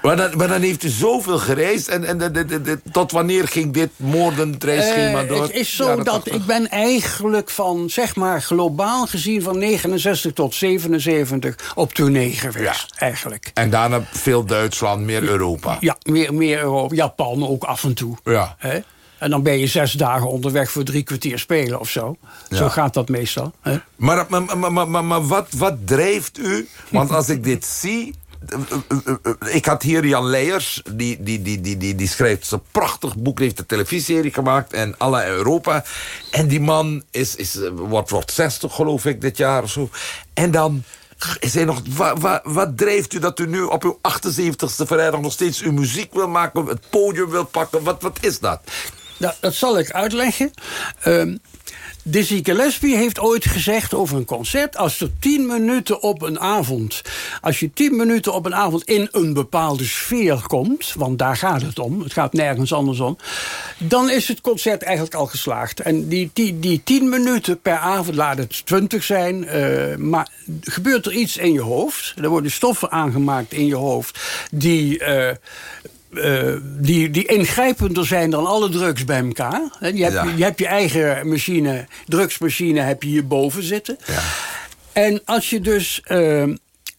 Maar dan, maar dan heeft u zoveel gereisd. En, en tot wanneer ging dit moordend reisschema Eh, door? het is zo dat 80? ik ben eigenlijk van, zeg maar, globaal gezien van 69 tot 77 op tournee geweest. Eigenlijk. En daarna veel Duitsland, meer Europa. Ja, meer, meer Europa. Japan ook af en toe. Ja. Hè? En dan ben je zes dagen onderweg voor drie kwartier spelen of zo. Zo gaat dat meestal. Hè? Maar, maar, maar, maar, maar, maar wat, wat drijft u? Want als ik dit zie... eh, eh, eh, Ik had hier Jan Leijers, die, die, die, die, die, schrijft een prachtig boek, heeft een televisieserie gemaakt en alle Europa. En die man is, is, wordt, wordt 60 geloof ik dit jaar of zo. En dan is hij nog, wa, wa- wat drijft u dat u nu op uw 78ste vrijdag nog steeds uw muziek wil maken, het podium wil pakken? Wat, wat is dat? Nou, dat zal ik uitleggen. Ehm Dizzy Gillespie heeft ooit gezegd over een concert... als er tien minuten op een avond... als je tien minuten op een avond in een bepaalde sfeer komt... want daar gaat het om, het gaat nergens anders om... dan is het concert eigenlijk al geslaagd. En die, die, die tien minuten per avond, laat het twintig zijn... eh, maar gebeurt er iets in je hoofd... er worden stoffen aangemaakt in je hoofd... die... eh, eh, die, die ingrijpender zijn dan alle drugs bij elkaar. Je hebt, Ja. je hebt je eigen machine, drugsmachine heb je hierboven zitten. En als je dus eh,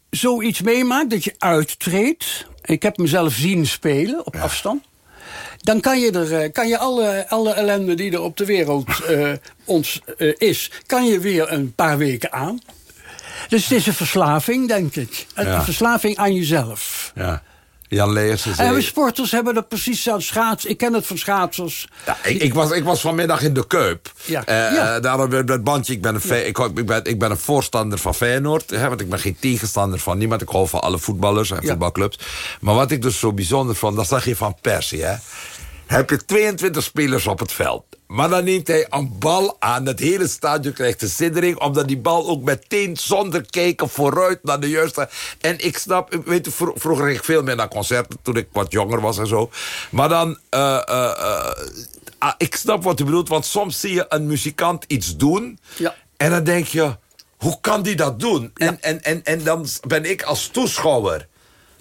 zoiets meemaakt, dat je uittreedt... ik heb mezelf zien spelen op afstand... dan kan je, er, eh, kan je alle, alle ellende die er op de wereld eh, ons is... kan je weer een paar weken aan. Dus het is een verslaving, denk ik. Een Ja. verslaving aan jezelf. Ja. Jan Leersen En we zei... sporters hebben dat precies zelfs schaats. Ik ken het van schaatsers. Ja, ik, ik, was, ik was vanmiddag in de Kuip. Ja. Eh, Ja. eh, daarom het bandje. Ik ben, een ik, ik, ben, ik ben een voorstander van Feyenoord. Hè, want ik ben geen tegenstander van niemand. Ik hou van alle voetballers en Ja. voetbalclubs. Maar wat ik dus zo bijzonder vond, dat zag je van Persie. Hè? Heb je 22 spelers op het veld. Maar dan neemt hij een bal aan. Het hele stadion krijgt een siddering. Omdat die bal ook meteen zonder kijken vooruit naar de juiste... En ik snap, weet je, vro- vroeger ging ik veel meer naar concerten... toen ik wat jonger was en zo. Maar dan... eh, eh, eh, ah, ik snap wat u bedoelt, want soms zie je een muzikant iets doen... Ja. en dan denk je, hoe kan die dat doen? En, en, en, en dan ben ik als toeschouwer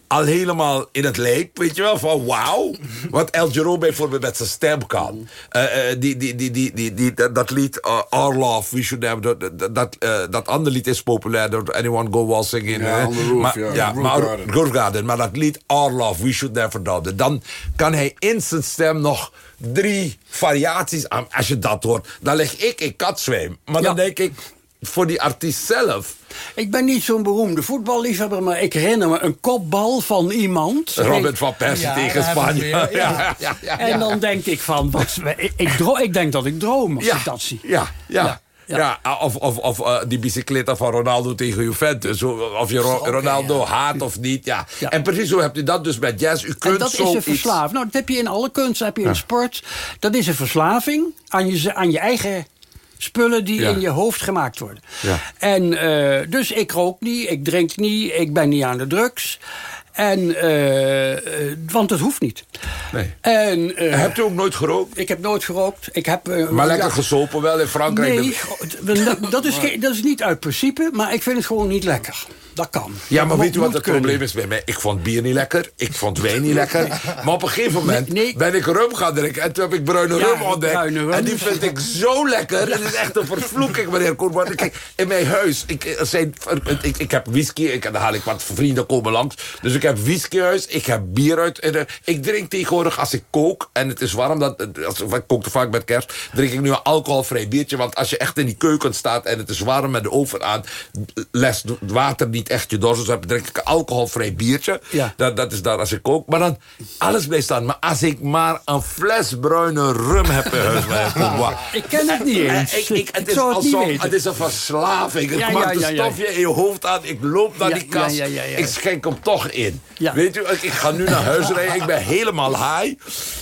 al helemaal in het lijp, weet je wel, van wauw. Wat El Giro bijvoorbeeld met zijn stem kan. Eh, eh, die, die, die, die, die, die, dat, dat lied uh, Our Love, We Should Have... Dat, dat, dat, eh, dat andere lied is populair, door Anyone Go Waltzing in... Ja, eh, Roof, maar, ja, maar, Garden. Maar dat lied Our Love, We Should Never Doubt It. Dan kan hij in zijn stem nog drie variaties aan. Als je dat hoort, dan leg ik in katzweem. Maar dan denk ik, voor die artiest zelf... Ik ben niet zo'n beroemde voetballiefhebber, maar ik herinner me een kopbal van iemand. Robin van Persie Ja, tegen Spanje. weer, ja. ja, En dan denk ik van, wat, ik, ik, dro- ik denk dat ik droom als ik dat zie. Ja, ja. Ja, Ja, of, of, of eh, die bicicleta van Ronaldo tegen Juventus. Of je Ro- Ronaldo ja. haat of niet. Ja. Ja. En precies zo hebt u dat dus met jazz. U kunt En dat is een verslaving. Nou, dat heb je in alle kunst, dat heb je in sport. Dat is een verslaving aan je, aan je eigen spullen die Ja. in je hoofd gemaakt worden. Ja. En eh, dus ik rook niet, ik drink niet, ik ben niet aan de drugs. En, eh, want het hoeft niet. Nee. En, eh, Hebt u ook nooit gerookt? ik heb nooit gerookt. Ik heb, eh, Maar lekker ja, gesopen wel in Frankrijk. Nee, dat, dat, is dat is niet uit principe, maar ik vind het gewoon niet lekker. Dat kan. Ja, maar weet u wat het kunnen. probleem is bij mij? Ik vond bier niet lekker, ik vond wijn niet lekker. Maar op een gegeven moment Nee, nee. ben ik rum gaan drinken... en toen heb ik bruine Ja, rum ontdekt. bruine rum. En die vind ik zo lekker. Het is echt een vervloeking, meneer Koerman. Kijk, in mijn huis, ik, zijn, ik, ik heb whisky... Ik, dan haal ik wat vrienden komen langs. Dus ik heb whisky huis, ik heb bier uit. en, eh, Ik drink tegenwoordig als ik kook... en het is warm, dat, als, ik kook te vaak met kerst... drink ik nu een alcoholvrij biertje. Want als je echt in die keuken staat en het is warm met de oven aan... lest water niet echt je dorst. Dus dan drink ik een alcoholvrij biertje. Ja. Dat, dat is daar als ik kook. Maar dan, alles blijft staan. Maar als ik maar een fles bruine rum heb in huis... Ik ken het niet eh, eens. ik, ik, het, Ik is het het is een verslaving. Het Ja, maakt ja, een stofje in je hoofd aan. Ik loop naar die kast. Ik schenk hem toch in. Ja. Weet u, ik, ga nu naar huis rijden. Ik ben helemaal high.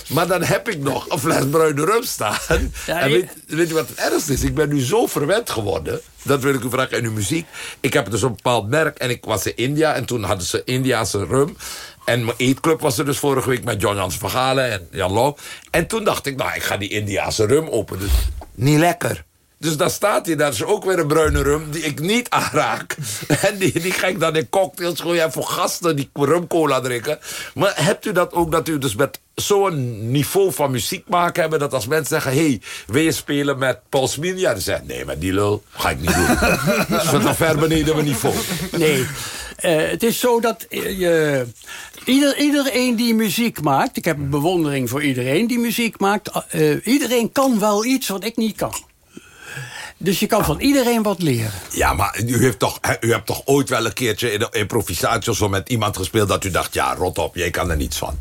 Maar dan heb ik nog een fles bruine rum staan. Ja, en weet, weet u wat het ergste is? Ik ben nu zo verwend geworden. Dat wil ik u vragen. En uw muziek. Ik heb dus een bepaald merk. En ik was in India. En toen hadden ze Indiaanse rum. En mijn eetclub was er dus vorige week met John Jans Vergalen en Jan Loo. En toen dacht ik, nou, ik ga die Indiaanse rum openen. Dus niet lekker. Dus daar staat hij, daar is ook weer een bruine rum die ik niet aanraak. En die, die ga ik dan in cocktails gooien en voor gasten die rumcola drinken. Maar hebt u dat ook, dat u dus met zo'n niveau van muziek maken hebben... dat als mensen zeggen, hé, hey, wil je spelen met Paul Smit? Ja, dan zeggen nee, met die lul ga ik niet doen. dat is wat ver beneden mijn niveau. Nee. Eh, het is zo dat je, ieder, iedereen die muziek maakt... ik heb een bewondering voor iedereen die muziek maakt... eh, iedereen kan wel iets wat ik niet kan. Dus je kan van iedereen wat leren. Ja, maar u, heeft toch, u hebt toch ooit wel een keertje in een improvisatie of zo met iemand gespeeld... dat u dacht, ja, rot op, jij kan er niets van.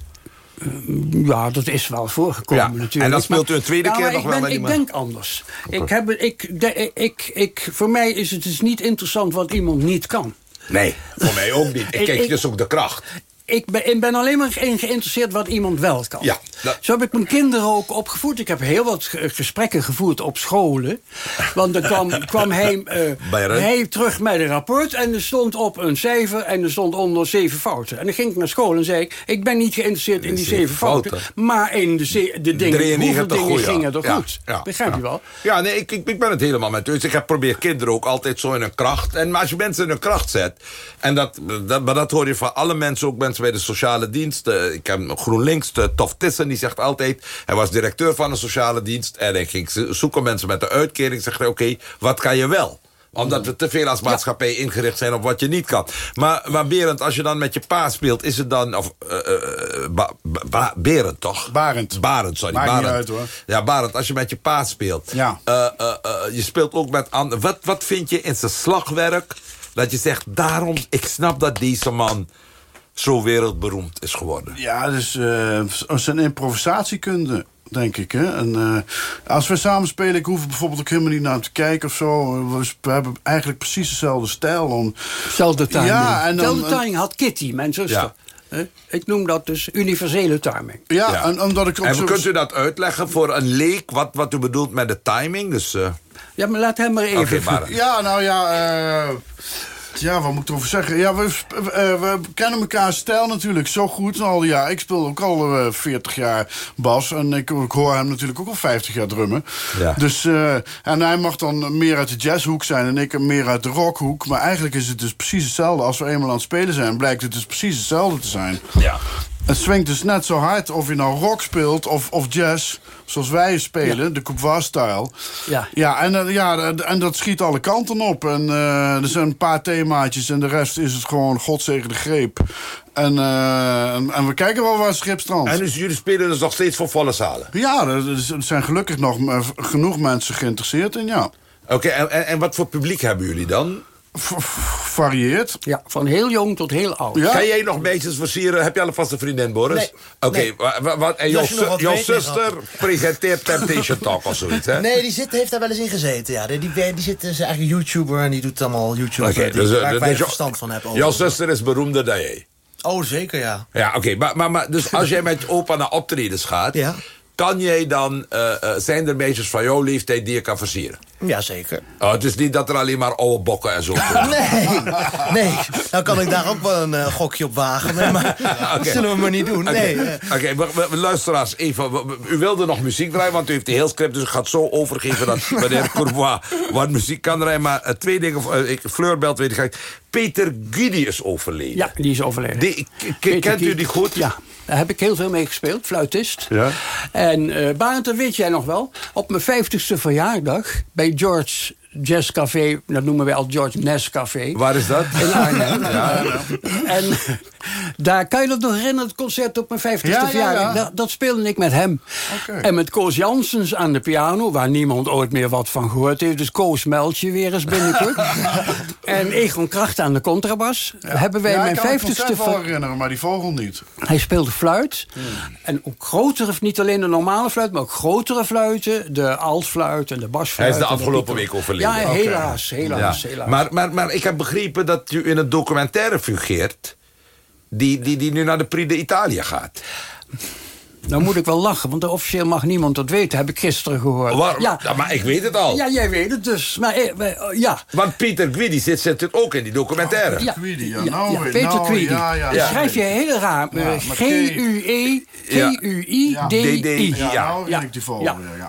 Ja, dat is wel voorgekomen Ja, natuurlijk. en dan speelt u een tweede Ja, keer nog wel ben, met Ik denk anders. Ik heb, ik, de- ik, ik, voor mij is het dus niet interessant wat iemand niet kan. Nee, voor mij ook niet. Ik, Ik- kijk ik- dus ook de kracht. Ik ben, ik ben alleen maar in geïnteresseerd wat iemand wel kan. Ja, dat- Zo heb ik mijn kinderen ook opgevoed. Ik heb heel wat ge- gesprekken gevoerd op scholen. Want dan kwam, kwam hij, eh, hij terug met een rapport... en er stond op een cijfer en er stond onder zeven fouten. En dan ging ik naar school en zei ik... ik ben niet geïnteresseerd in die zeven fouten... fouten. maar in de, de dingen, 93 hoeveel dingen goeie, gingen er Ja, goed. ja, Begrijp je wel? Ja, nee, ik, ik, ik ben het helemaal met u. eens. Ik heb probeer kinderen ook altijd zo in hun kracht. En, maar als je mensen in hun kracht zet... En dat, dat, maar dat hoor je van alle mensen, ook mensen bij de sociale dienst. Eh, ik heb GroenLinks, de Tof Tissen, die zegt altijd... Hij was directeur van een sociale dienst. En hij ging zo- zoeken mensen met de uitkering. Zegt hij, oké, wat kan je wel? Omdat we te veel als maatschappij ingericht zijn op wat je niet kan. Maar, maar Berend, als je dan met je pa speelt, is het dan... Of, eh, eh, Ba- Ba- Ba- Berend, toch? Barend. Barend, sorry. Maakt niet Barend. uit, hoor. Ja, Barend, als je met je pa speelt. Ja. eh, eh, eh, je speelt ook met anderen. Wat, wat vind je in zijn slagwerk... dat je zegt, daarom, ik snap dat deze man... zo wereldberoemd is geworden. Ja, dus eh, zijn improvisatiekunde, denk ik. Hè? En, eh, als we samen spelen, ik hoef bijvoorbeeld ook helemaal niet naar hem te kijken of zo. We, we hebben eigenlijk precies dezelfde stijl. Om, Zelfde timing. Ja, en dan- Zelfde timing had Kitty, mijn zuster. Ja. Ik noem dat dus universele timing. ja, Ja. En, omdat ik ook En zo... kunt u dat uitleggen voor een leek, wat, wat u bedoelt met de timing? Dus, eh, Ja, maar laat hem maar even... Oké, maar- Ja, nou ja... eh, ja, wat moet ik erover zeggen? Ja, we, eh, we kennen elkaar stijl natuurlijk zo goed al die jaar. Ik speel ook al eh, 40 jaar bas. En ik, ik hoor hem natuurlijk ook al 50 jaar drummen. Ja. Dus, eh, en hij mag dan meer uit de jazzhoek zijn en ik meer uit de rockhoek. Maar eigenlijk is het dus precies hetzelfde. Als we eenmaal aan het spelen zijn, blijkt het dus precies hetzelfde te zijn. ja. Het swingt dus net zo hard of je nou rock speelt of, of jazz. Zoals wij spelen, de Coupoir-style. Ja. Ja, en, eh, ja, en dat schiet alle kanten op. En eh, er zijn een paar themaatjes en de rest is het gewoon God zegen de greep. En, eh, en, en we kijken wel waar het schip strandt. En dus jullie spelen dus nog steeds voor volle zalen? Ja, er, er zijn gelukkig nog genoeg mensen geïnteresseerd in, ja. Oké, en, en wat voor publiek hebben jullie dan? Varieert. Ja, van heel jong tot heel oud. Ja. Kan jij nog meisjes versieren? Heb je alvast een vriendin, Boris? Nee, Oké, nee. wat- en jouw, jouw zuster presenteert Temptation Talk of zoiets, hè? Nee, die zit, heeft daar wel eens in gezeten. Ja. Die, die, die zit, is eigenlijk YouTuber en die doet allemaal YouTube. Oké, die, dus, eh, waar ik dus jou- verstand van heb. Jouw zuster is beroemder dan jij. Oh, zeker, ja. Ja, oké, maar, maar, maar dus als jij met opa naar optredens gaat... Ja. Kan jij dan... eh, eh, zijn er meisjes van jouw leeftijd die je kan versieren? Ja, zeker. Oh, het is niet dat er alleen maar oude bokken en zo. Nee, nee. Nou kan ik daar ook wel een eh, gokje op wagen. Nee, maar dat zullen we maar niet doen. Nee. Oké, we- luisteraars, even. U wilde nog muziek draaien, want u heeft de heel script... dus ik ga het zo overgeven dat meneer Courbois wat muziek kan draaien. Maar twee dingen, ik, Fleur belt weet ik. Peter Guidi is overleden. Ja, die is overleden. Die- Peter kent u die goed? Ja, daar heb ik heel veel mee gespeeld, fluitist. Ja. En eh Barend, dat weet jij nog wel. Op mijn vijftigste verjaardag bij George Jazz Café, dat noemen wij al George Ness Café. Waar is dat? In Arnhem. En daar kan je dat nog herinneren, het concert op mijn 50ste Ja, ja, verjaardag. ja. Dat, dat speelde ik met hem. En met Koos Janssens aan de piano, waar niemand ooit meer wat van gehoord heeft. Dus Koos meldt je weer eens binnenkort. en Egon Kracht aan de contrabas. Hebben wij ja, mijn ik kan me het 50ste concert wel ver- herinneren, maar die vogel niet. hij speelde fluit. En ook grotere, niet alleen de normale fluit, maar ook grotere fluiten. De altfluit en de basfluit. Hij is de en afgelopen week overleden. Ja, helaas, helaas, Ja. helaas. Maar, maar, maar ik heb begrepen dat u in een documentaire fungeert... die, die, die nu naar de Prix d'Italia gaat. Nou moet ik wel lachen, want officieel mag niemand dat weten, heb ik gisteren gehoord. Waar- ja. Ja, maar ik weet het al. ja, jij weet het dus. Maar eh, oh, ja. Want Peter Guidi zit, zit het ook in die documentaire. Ja, Queedy, ja, ja, nou ja, weer, Peter nou, ja, ja, schrijf je heel raar. Ja, eh, G-U-E, Ja. G-U-I-D-I. Ja, Ja. nou ik die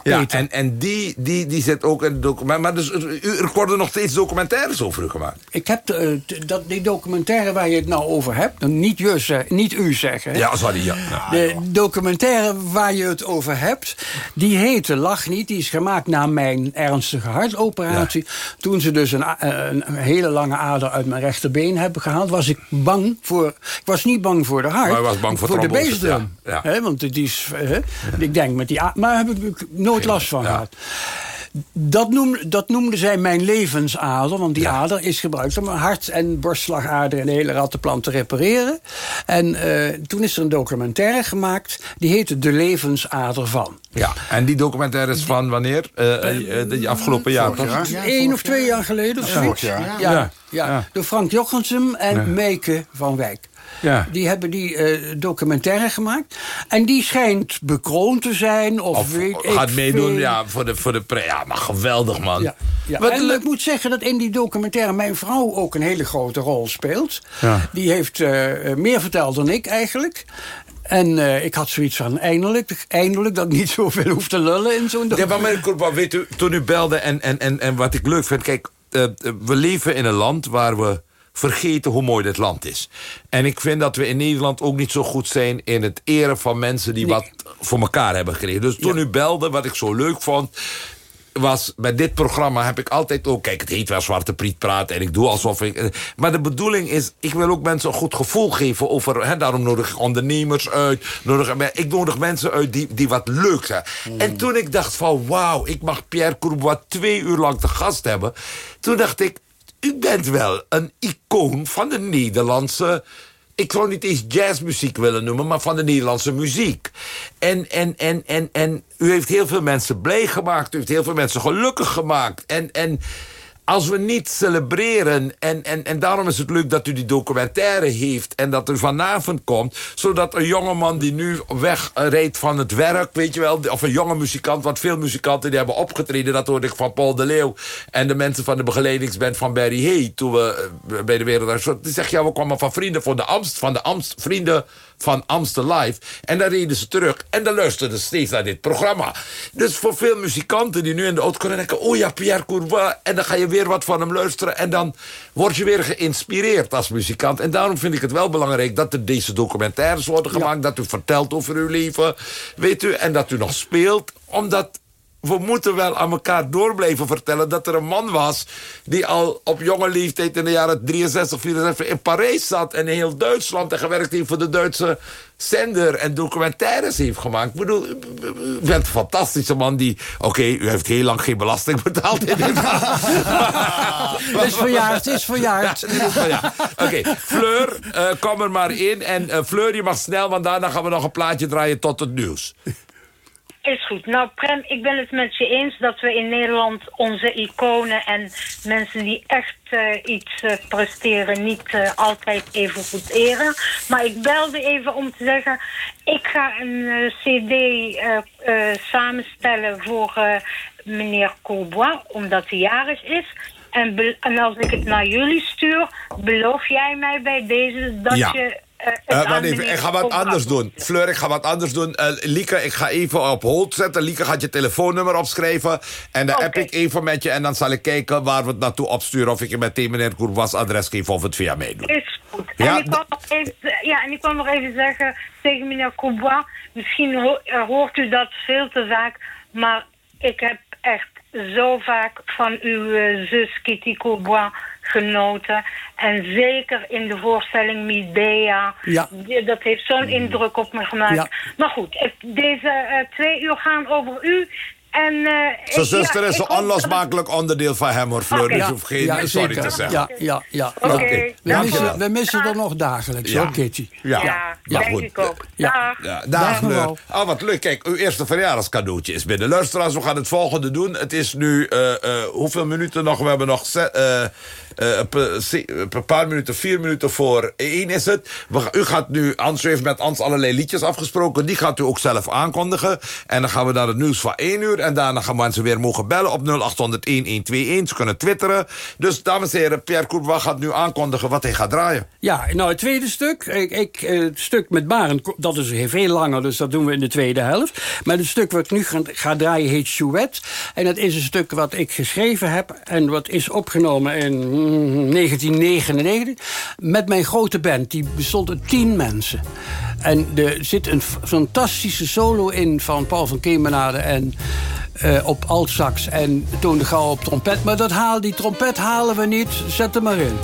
Ja. en, en die, die, die zit ook in het document. Maar dus, er, er worden nog steeds documentaires over u gemaakt. Ik heb de, t- dat, die documentaire waar je het nou over hebt, nou, niet, je, niet u zeggen. Ja, sorry. Ja. Ja. De documentaire waar je het over hebt, die heette Lach niet. Die is gemaakt na mijn ernstige hartoperatie. Toen ze dus een, a- een hele lange ader uit mijn rechterbeen hebben gehaald, was ik bang voor. Ik was niet bang voor de hart. Maar je was bang voor de trombose, bassdrum. ja, want die is, hè, ik denk met die. Maar daar heb ik nooit last van gehad. Dat, noemde, dat noemden zij mijn levensader. Want die Ja. ader is gebruikt om hart- en borstslagader en de hele rattenplan te repareren. En eh, toen is er een documentaire gemaakt. Die heette De Levensader van. ja, en die documentaire is van wanneer? Eh, eh, de afgelopen jaar. Eén of twee jaar geleden of zoiets. Ja, Ja. Door Frank Jochensum en. Meike van Wijk. Ja. Die hebben die eh, documentaire gemaakt. En die schijnt bekroond te zijn. Of, Of weet ik gaat meedoen veel. ja, voor de, voor de pre. Ja, maar geweldig, man. Ja, ja. Wat en ik moet zeggen dat in die documentaire mijn vrouw ook een hele grote rol speelt. Ja. Die heeft eh, meer verteld dan ik eigenlijk. En eh, ik had zoiets van eindelijk, eindelijk dat ik niet zoveel hoef te lullen in zo'n Ja, maar weet u, toen u belde en, en, en, en wat ik leuk vind... Kijk, we leven in een land waar we vergeten hoe mooi dit land is. En ik vind dat we in Nederland ook niet zo goed zijn... in het eren van mensen die Nee. wat voor elkaar hebben gekregen. Dus toen Ja. u belde, wat ik zo leuk vond... was bij dit programma heb ik altijd ook... Kijk, het heet wel Zwarte Priet praat en ik doe alsof ik... eh, Maar de bedoeling is, ik wil ook mensen een goed gevoel geven over... Hè, daarom nodig ik ondernemers uit. Nodig, ik nodig mensen uit die, die wat leuk zijn. En toen ik dacht van, wauw, ik mag Pierre Courbois twee uur lang te gast hebben. Toen dacht ik, u bent wel een icoon van de Nederlandse ik zou niet eens jazzmuziek willen noemen, maar van de Nederlandse muziek. En, en, en, en, en u heeft heel veel mensen blij gemaakt. U heeft heel veel mensen gelukkig gemaakt. En, en als we niet celebreren... En, en, en daarom is het leuk dat u die documentaire heeft... en dat u vanavond komt... zodat een jongeman die nu wegrijdt van het werk... weet je wel, of een jonge muzikant... want veel muzikanten die hebben opgetreden... dat hoorde ik van Paul de Leeuw... en de mensen van de begeleidingsband van Barry Hay... toen we eh, bij de Wereld... Die zegt, ja, we kwamen van vrienden van de Amst... van de Amst, vrienden van Amstel Live. En dan reden ze terug. En dan luisterden ze steeds naar dit programma. Dus voor veel muzikanten die nu in de auto kunnen denken... oh ja, Pierre Courbois. En dan ga je weer wat van hem luisteren. En dan word je weer geïnspireerd als muzikant. En daarom vind ik het wel belangrijk dat er deze documentaires worden gemaakt. Dat u vertelt over uw leven. Weet u, en dat u nog speelt. Omdat we moeten wel aan elkaar door blijven vertellen... dat er een man was die al op jonge leeftijd in de jaren 63, 64... in Parijs zat en in heel Duitsland... en gewerkt heeft voor de Duitse zender en documentaires heeft gemaakt. Ik bedoel, u bent een fantastische man die... Oké, u heeft heel lang geen belasting betaald in dit Het is verjaard, het is verjaard. Ja, is verjaard. Oké, Fleur, eh, kom er maar in. En eh, Fleur, je mag snel, want daarna gaan we nog een plaatje draaien tot het nieuws. Is goed. Nou, Prem, ik ben het met je eens dat we in Nederland onze iconen en mensen die echt eh, iets eh, presteren niet eh, altijd even goed eren. Maar ik belde even om te zeggen, ik ga een cd samenstellen voor meneer Courbois, omdat hij jarig is. En, en als ik het naar jullie stuur, beloof jij mij bij deze dat Ja. je... wacht even, meneer ik ga wat anders doen. Fleur, ik ga wat anders doen. Eh, Lieke, ik ga even op hold zetten. Lieke gaat je telefoonnummer opschrijven. En dan Oké. app ik even met je. En dan zal ik kijken waar we het naartoe opsturen. Of ik je meteen meneer Courbois adres geef of het via mij doet. Is goed. Ja, en, ik wou nog even, ja, en ik wil nog even zeggen tegen meneer Courbois... misschien ho- hoort u dat veel te vaak... maar ik heb echt zo vaak van uw zus Kitty Courbois genoten. En zeker in de voorstelling Midea. Ja. Dat heeft zo'n indruk op me gemaakt. Ja. Maar goed, deze eh, twee uur gaan over u... En, eh, Zijn zuster ja, is een dat- onlosmakelijk onderdeel van hem, hoor, Fleur. Dus je hoeft geen Ja, sorry te zeggen. Ja, ja, ja. Oké. We, missen, we missen er nog dagelijks, Ja. hoor, Kitty. Ja, Ja, ja, denk goed. ik ook. Ja. Dag. Ja, Dag, dag Fleur. mevrouw. Ah, wat leuk. Kijk, uw eerste verjaardagscadeautje is binnen. Luisteraars, we gaan het volgende doen. Het is nu, eh, eh, hoeveel minuten nog? We hebben nog eh, eh, een paar minuten, vier minuten voor één is het. We, u gaat nu, Ans u heeft met Ans allerlei liedjes afgesproken. Die gaat u ook zelf aankondigen. En dan gaan we naar het nieuws van één uur. En daarna gaan mensen weer mogen bellen op 0800-1121. Ze kunnen twitteren. Dus, dames en heren, Pierre Courbois gaat nu aankondigen wat hij gaat draaien. Ja, nou het tweede stuk, ik, ik, eh, het stuk met Barend, dat is veel langer, dus dat doen we in de tweede helft. Maar het stuk wat ik nu ga, draaien heet Chouette. En dat is een stuk wat ik geschreven heb en wat is opgenomen in mm, 1999 met mijn grote band. Die bestond uit tien mensen. En er zit een fantastische solo in van Paul van Kemenade en eh, op altsax en Toon de Gouw op trompet. Maar dat haal, die trompet halen we niet, zet hem maar in.